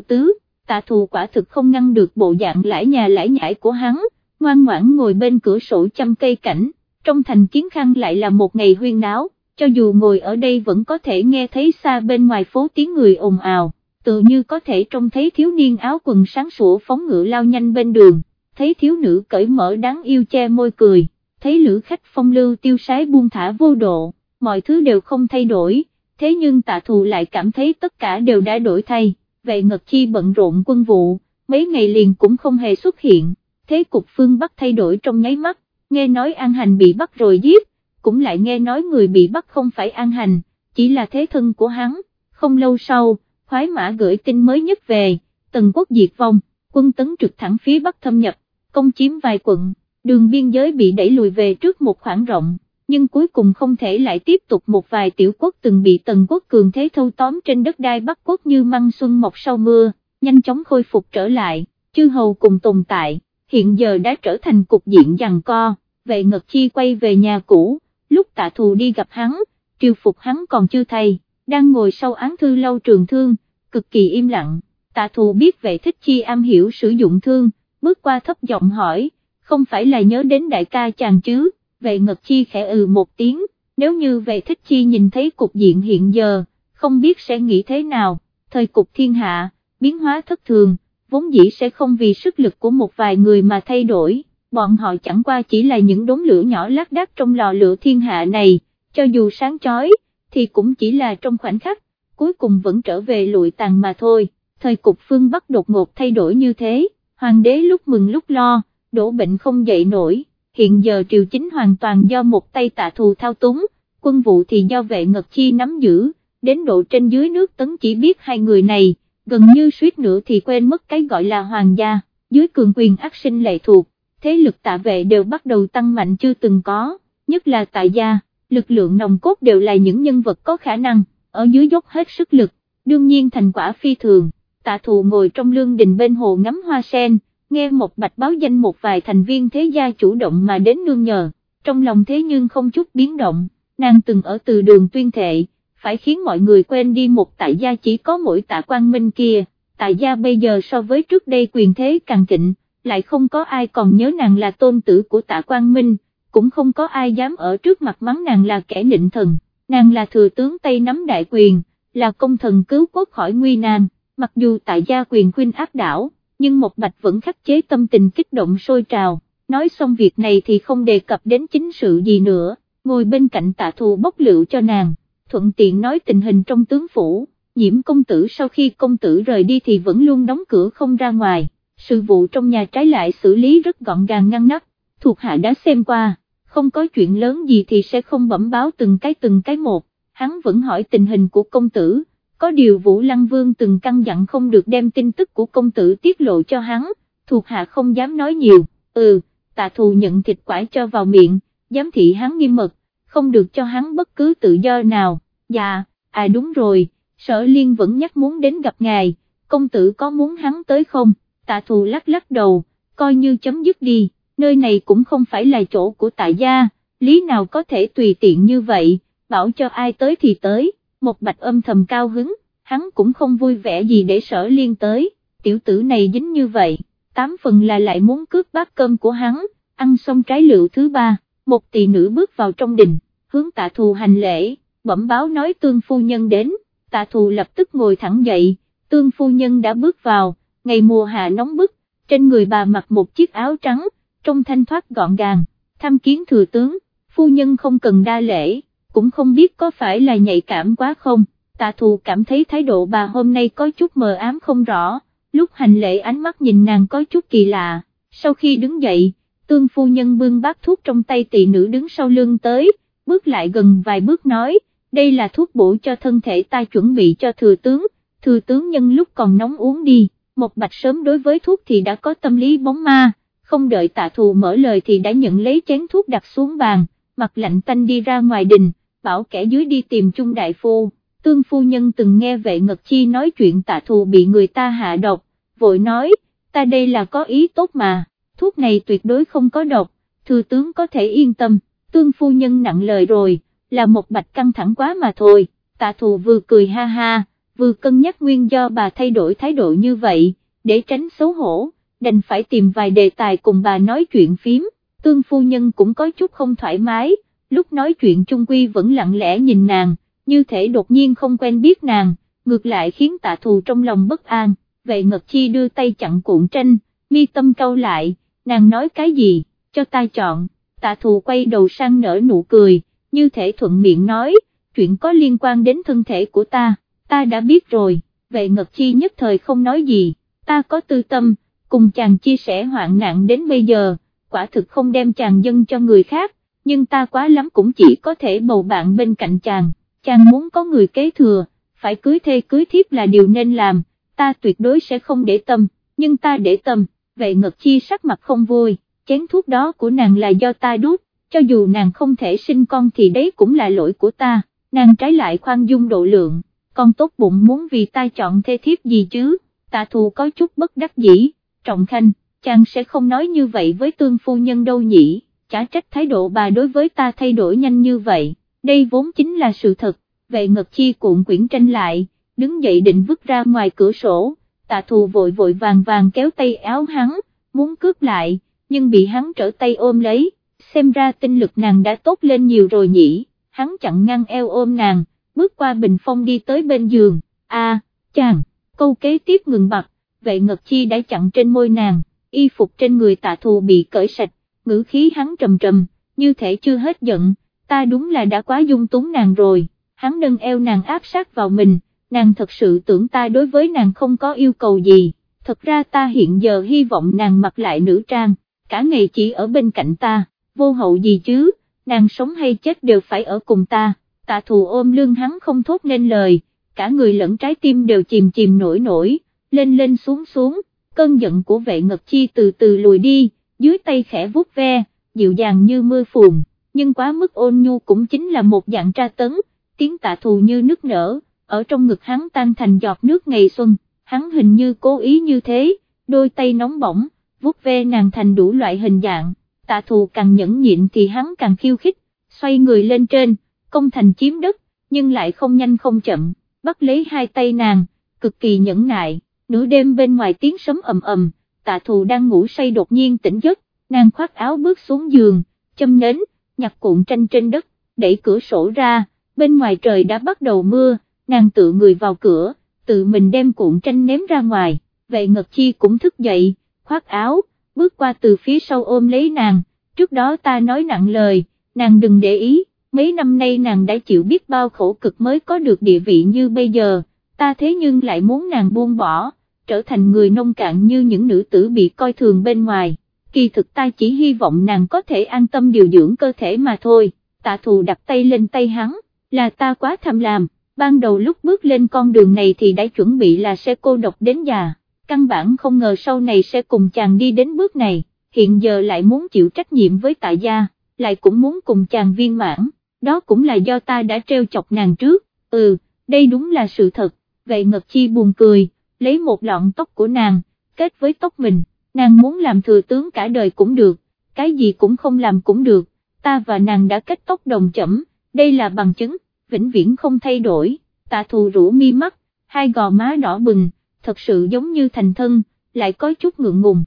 tứ, tạ thù quả thực không ngăn được bộ dạng lãi nhà lãi nhãi của hắn, ngoan ngoãn ngồi bên cửa sổ chăm cây cảnh, trong thành kiến khăn lại là một ngày huyên náo, cho dù ngồi ở đây vẫn có thể nghe thấy xa bên ngoài phố tiếng người ồn ào, tự như có thể trông thấy thiếu niên áo quần sáng sủa phóng ngựa lao nhanh bên đường, thấy thiếu nữ cởi mở đáng yêu che môi cười, thấy lữ khách phong lưu tiêu sái buông thả vô độ, mọi thứ đều không thay đổi, thế nhưng tạ thù lại cảm thấy tất cả đều đã đổi thay, về ngật chi bận rộn quân vụ, mấy ngày liền cũng không hề xuất hiện, thế cục phương Bắc thay đổi trong nháy mắt, nghe nói An Hành bị bắt rồi giết, cũng lại nghe nói người bị bắt không phải An Hành, chỉ là thế thân của hắn, không lâu sau, khoái mã gửi tin mới nhất về, tần quốc diệt vong, quân tấn trực thẳng phía Bắc thâm nhập, công chiếm vài quận, đường biên giới bị đẩy lùi về trước một khoảng rộng. Nhưng cuối cùng không thể lại tiếp tục một vài tiểu quốc từng bị tần quốc cường thế thâu tóm trên đất đai Bắc quốc như măng xuân mọc sau mưa, nhanh chóng khôi phục trở lại, chư hầu cùng tồn tại, hiện giờ đã trở thành cục diện giằng co, vệ ngật chi quay về nhà cũ, lúc tạ thù đi gặp hắn, triều phục hắn còn chưa thay, đang ngồi sau án thư lâu trường thương, cực kỳ im lặng, tạ thù biết vệ thích chi am hiểu sử dụng thương, bước qua thấp giọng hỏi, không phải là nhớ đến đại ca chàng chứ, vệ ngật chi khẽ ừ một tiếng, nếu như vệ thích chi nhìn thấy cục diện hiện giờ, không biết sẽ nghĩ thế nào, thời cục thiên hạ, biến hóa thất thường, vốn dĩ sẽ không vì sức lực của một vài người mà thay đổi, bọn họ chẳng qua chỉ là những đốm lửa nhỏ lác đác trong lò lửa thiên hạ này, cho dù sáng chói, thì cũng chỉ là trong khoảnh khắc, cuối cùng vẫn trở về lụi tàn mà thôi, thời cục phương Bắc đột ngột thay đổi như thế, hoàng đế lúc mừng lúc lo, đổ bệnh không dậy nổi, hiện giờ triều chính hoàn toàn do một tay tạ thù thao túng, quân vụ thì do vệ ngật chi nắm giữ, đến độ trên dưới nước tấn chỉ biết hai người này, gần như suýt nữa thì quên mất cái gọi là hoàng gia, dưới cường quyền ác sinh lệ thuộc, thế lực tạ vệ đều bắt đầu tăng mạnh chưa từng có, nhất là tại gia, lực lượng nòng cốt đều là những nhân vật có khả năng, ở dưới dốc hết sức lực, đương nhiên thành quả phi thường, tạ thù ngồi trong lương đình bên hồ ngắm hoa sen, nghe một bạch báo danh một vài thành viên thế gia chủ động mà đến nương nhờ, trong lòng thế nhưng không chút biến động, nàng từng ở từ đường tuyên thệ, phải khiến mọi người quên đi một tại gia chỉ có mỗi tạ quan minh kia, tại gia bây giờ so với trước đây quyền thế càng thịnh, lại không có ai còn nhớ nàng là tôn tử của tạ quan minh, cũng không có ai dám ở trước mặt mắng nàng là kẻ nịnh thần, nàng là thừa tướng Tây nắm đại quyền, là công thần cứu quốc khỏi nguy nan, mặc dù tại gia quyền khuyên áp đảo, nhưng một bạch vẫn khắc chế tâm tình kích động sôi trào, nói xong việc này thì không đề cập đến chính sự gì nữa, ngồi bên cạnh tạ thù bốc lựu cho nàng, thuận tiện nói tình hình trong tướng phủ, nhiễm công tử sau khi công tử rời đi thì vẫn luôn đóng cửa không ra ngoài, sự vụ trong nhà trái lại xử lý rất gọn gàng ngăn nắp, thuộc hạ đã xem qua, không có chuyện lớn gì thì sẽ không bẩm báo từng cái từng cái một, hắn vẫn hỏi tình hình của công tử, có điều Vũ Lăng Vương từng căn dặn không được đem tin tức của công tử tiết lộ cho hắn, thuộc hạ không dám nói nhiều, ừ, tạ thù nhận thịt quải cho vào miệng, giám thị hắn nghiêm mật, không được cho hắn bất cứ tự do nào, dạ, à đúng rồi, sở liên vẫn nhắc muốn đến gặp ngài, công tử có muốn hắn tới không, tạ thù lắc lắc đầu, coi như chấm dứt đi, nơi này cũng không phải là chỗ của tạ gia, lý nào có thể tùy tiện như vậy, bảo cho ai tới thì tới, một bạch âm thầm cao hứng, hắn cũng không vui vẻ gì để sở liên tới, tiểu tử này dính như vậy, tám phần là lại muốn cướp bát cơm của hắn, ăn xong trái lựu thứ ba, một tỷ nữ bước vào trong đình, hướng tạ thù hành lễ, bẩm báo nói tương phu nhân đến, tạ thù lập tức ngồi thẳng dậy, tương phu nhân đã bước vào, ngày mùa hạ nóng bức, trên người bà mặc một chiếc áo trắng, trông thanh thoát gọn gàng, thăm kiến thừa tướng, phu nhân không cần đa lễ, cũng không biết có phải là nhạy cảm quá không, tạ thù cảm thấy thái độ bà hôm nay có chút mờ ám không rõ, lúc hành lễ ánh mắt nhìn nàng có chút kỳ lạ, sau khi đứng dậy, tương phu nhân bưng bát thuốc trong tay tỳ nữ đứng sau lưng tới, bước lại gần vài bước nói, đây là thuốc bổ cho thân thể ta chuẩn bị cho thừa tướng, thừa tướng nhân lúc còn nóng uống đi, một bạch sớm đối với thuốc thì đã có tâm lý bóng ma, không đợi tạ thù mở lời thì đã nhận lấy chén thuốc đặt xuống bàn, mặt lạnh tanh đi ra ngoài đình, bảo kẻ dưới đi tìm chung đại phu, tương phu nhân từng nghe vệ ngật chi nói chuyện tạ thù bị người ta hạ độc, vội nói, ta đây là có ý tốt mà, thuốc này tuyệt đối không có độc, thừa tướng có thể yên tâm, tương phu nhân nặng lời rồi, là một bạch căng thẳng quá mà thôi, tạ thù vừa cười ha ha, vừa cân nhắc nguyên do bà thay đổi thái độ như vậy, để tránh xấu hổ, đành phải tìm vài đề tài cùng bà nói chuyện phím, tương phu nhân cũng có chút không thoải mái, lúc nói chuyện Trung Quy vẫn lặng lẽ nhìn nàng, như thể đột nhiên không quen biết nàng, ngược lại khiến tạ thù trong lòng bất an, vệ ngật chi đưa tay chặn cuộn tranh, mi tâm câu lại, nàng nói cái gì, cho ta chọn, tạ thù quay đầu sang nở nụ cười, như thể thuận miệng nói, chuyện có liên quan đến thân thể của ta, ta đã biết rồi, vệ ngật chi nhất thời không nói gì, ta có tư tâm, cùng chàng chia sẻ hoạn nạn đến bây giờ, quả thực không đem chàng dân cho người khác, nhưng ta quá lắm cũng chỉ có thể bầu bạn bên cạnh chàng, chàng muốn có người kế thừa, phải cưới thê cưới thiếp là điều nên làm, ta tuyệt đối sẽ không để tâm, nhưng ta để tâm, vệ ngật chi sắc mặt không vui, chén thuốc đó của nàng là do ta đút, cho dù nàng không thể sinh con thì đấy cũng là lỗi của ta, nàng trái lại khoan dung độ lượng, con tốt bụng muốn vì ta chọn thê thiếp gì chứ, tạ thù có chút bất đắc dĩ, trọng khanh, chàng sẽ không nói như vậy với tương phu nhân đâu nhỉ, chả trách thái độ bà đối với ta thay đổi nhanh như vậy, đây vốn chính là sự thật, vệ ngật chi cuộn quyển tranh lại, đứng dậy định vứt ra ngoài cửa sổ, tạ thù vội vội vàng vàng kéo tay áo hắn, muốn cướp lại, nhưng bị hắn trở tay ôm lấy, xem ra tinh lực nàng đã tốt lên nhiều rồi nhỉ, hắn chặn ngang eo ôm nàng, bước qua bình phong đi tới bên giường, a chàng, câu kế tiếp ngừng bặt, vệ ngật chi đã chặn trên môi nàng, y phục trên người tạ thù bị cởi sạch, ngữ khí hắn trầm trầm, như thể chưa hết giận, ta đúng là đã quá dung túng nàng rồi, hắn nâng eo nàng áp sát vào mình, nàng thật sự tưởng ta đối với nàng không có yêu cầu gì, thật ra ta hiện giờ hy vọng nàng mặc lại nữ trang, cả ngày chỉ ở bên cạnh ta, vô hậu gì chứ, nàng sống hay chết đều phải ở cùng ta, tạ thù ôm lương hắn không thốt nên lời, cả người lẫn trái tim đều chìm chìm nổi nổi, lên lên xuống xuống, cơn giận của vệ ngật chi từ từ lùi đi, dưới tay khẽ vuốt ve, dịu dàng như mưa phùn, nhưng quá mức ôn nhu cũng chính là một dạng tra tấn, tiếng tạ thù như nước nở, ở trong ngực hắn tan thành giọt nước ngày xuân, hắn hình như cố ý như thế, đôi tay nóng bỏng, vuốt ve nàng thành đủ loại hình dạng, tạ thù càng nhẫn nhịn thì hắn càng khiêu khích, xoay người lên trên, công thành chiếm đất, nhưng lại không nhanh không chậm, bắt lấy hai tay nàng, cực kỳ nhẫn nại, nửa đêm bên ngoài tiếng sấm ầm ầm, tạ thù đang ngủ say đột nhiên tỉnh giấc, nàng khoác áo bước xuống giường, châm nến, nhặt cuộn tranh trên đất, đẩy cửa sổ ra, bên ngoài trời đã bắt đầu mưa, nàng tự người vào cửa, tự mình đem cuộn tranh ném ra ngoài, vệ ngật chi cũng thức dậy, khoác áo, bước qua từ phía sau ôm lấy nàng, trước đó ta nói nặng lời, nàng đừng để ý, mấy năm nay nàng đã chịu biết bao khổ cực mới có được địa vị như bây giờ, ta thế nhưng lại muốn nàng buông bỏ, trở thành người nông cạn như những nữ tử bị coi thường bên ngoài, kỳ thực ta chỉ hy vọng nàng có thể an tâm điều dưỡng cơ thể mà thôi, tạ thù đặt tay lên tay hắn, là ta quá tham lam, ban đầu lúc bước lên con đường này thì đã chuẩn bị là sẽ cô độc đến già, căn bản không ngờ sau này sẽ cùng chàng đi đến bước này, hiện giờ lại muốn chịu trách nhiệm với tạ gia, lại cũng muốn cùng chàng viên mãn, đó cũng là do ta đã treo chọc nàng trước, ừ, đây đúng là sự thật, vậy Ngật Chi buồn cười, lấy một lọn tóc của nàng, kết với tóc mình, nàng muốn làm thừa tướng cả đời cũng được, cái gì cũng không làm cũng được, ta và nàng đã kết tóc đồng chẩm, đây là bằng chứng, vĩnh viễn không thay đổi, tạ thù rũ mi mắt, hai gò má đỏ bừng, thật sự giống như thành thân, lại có chút ngượng ngùng.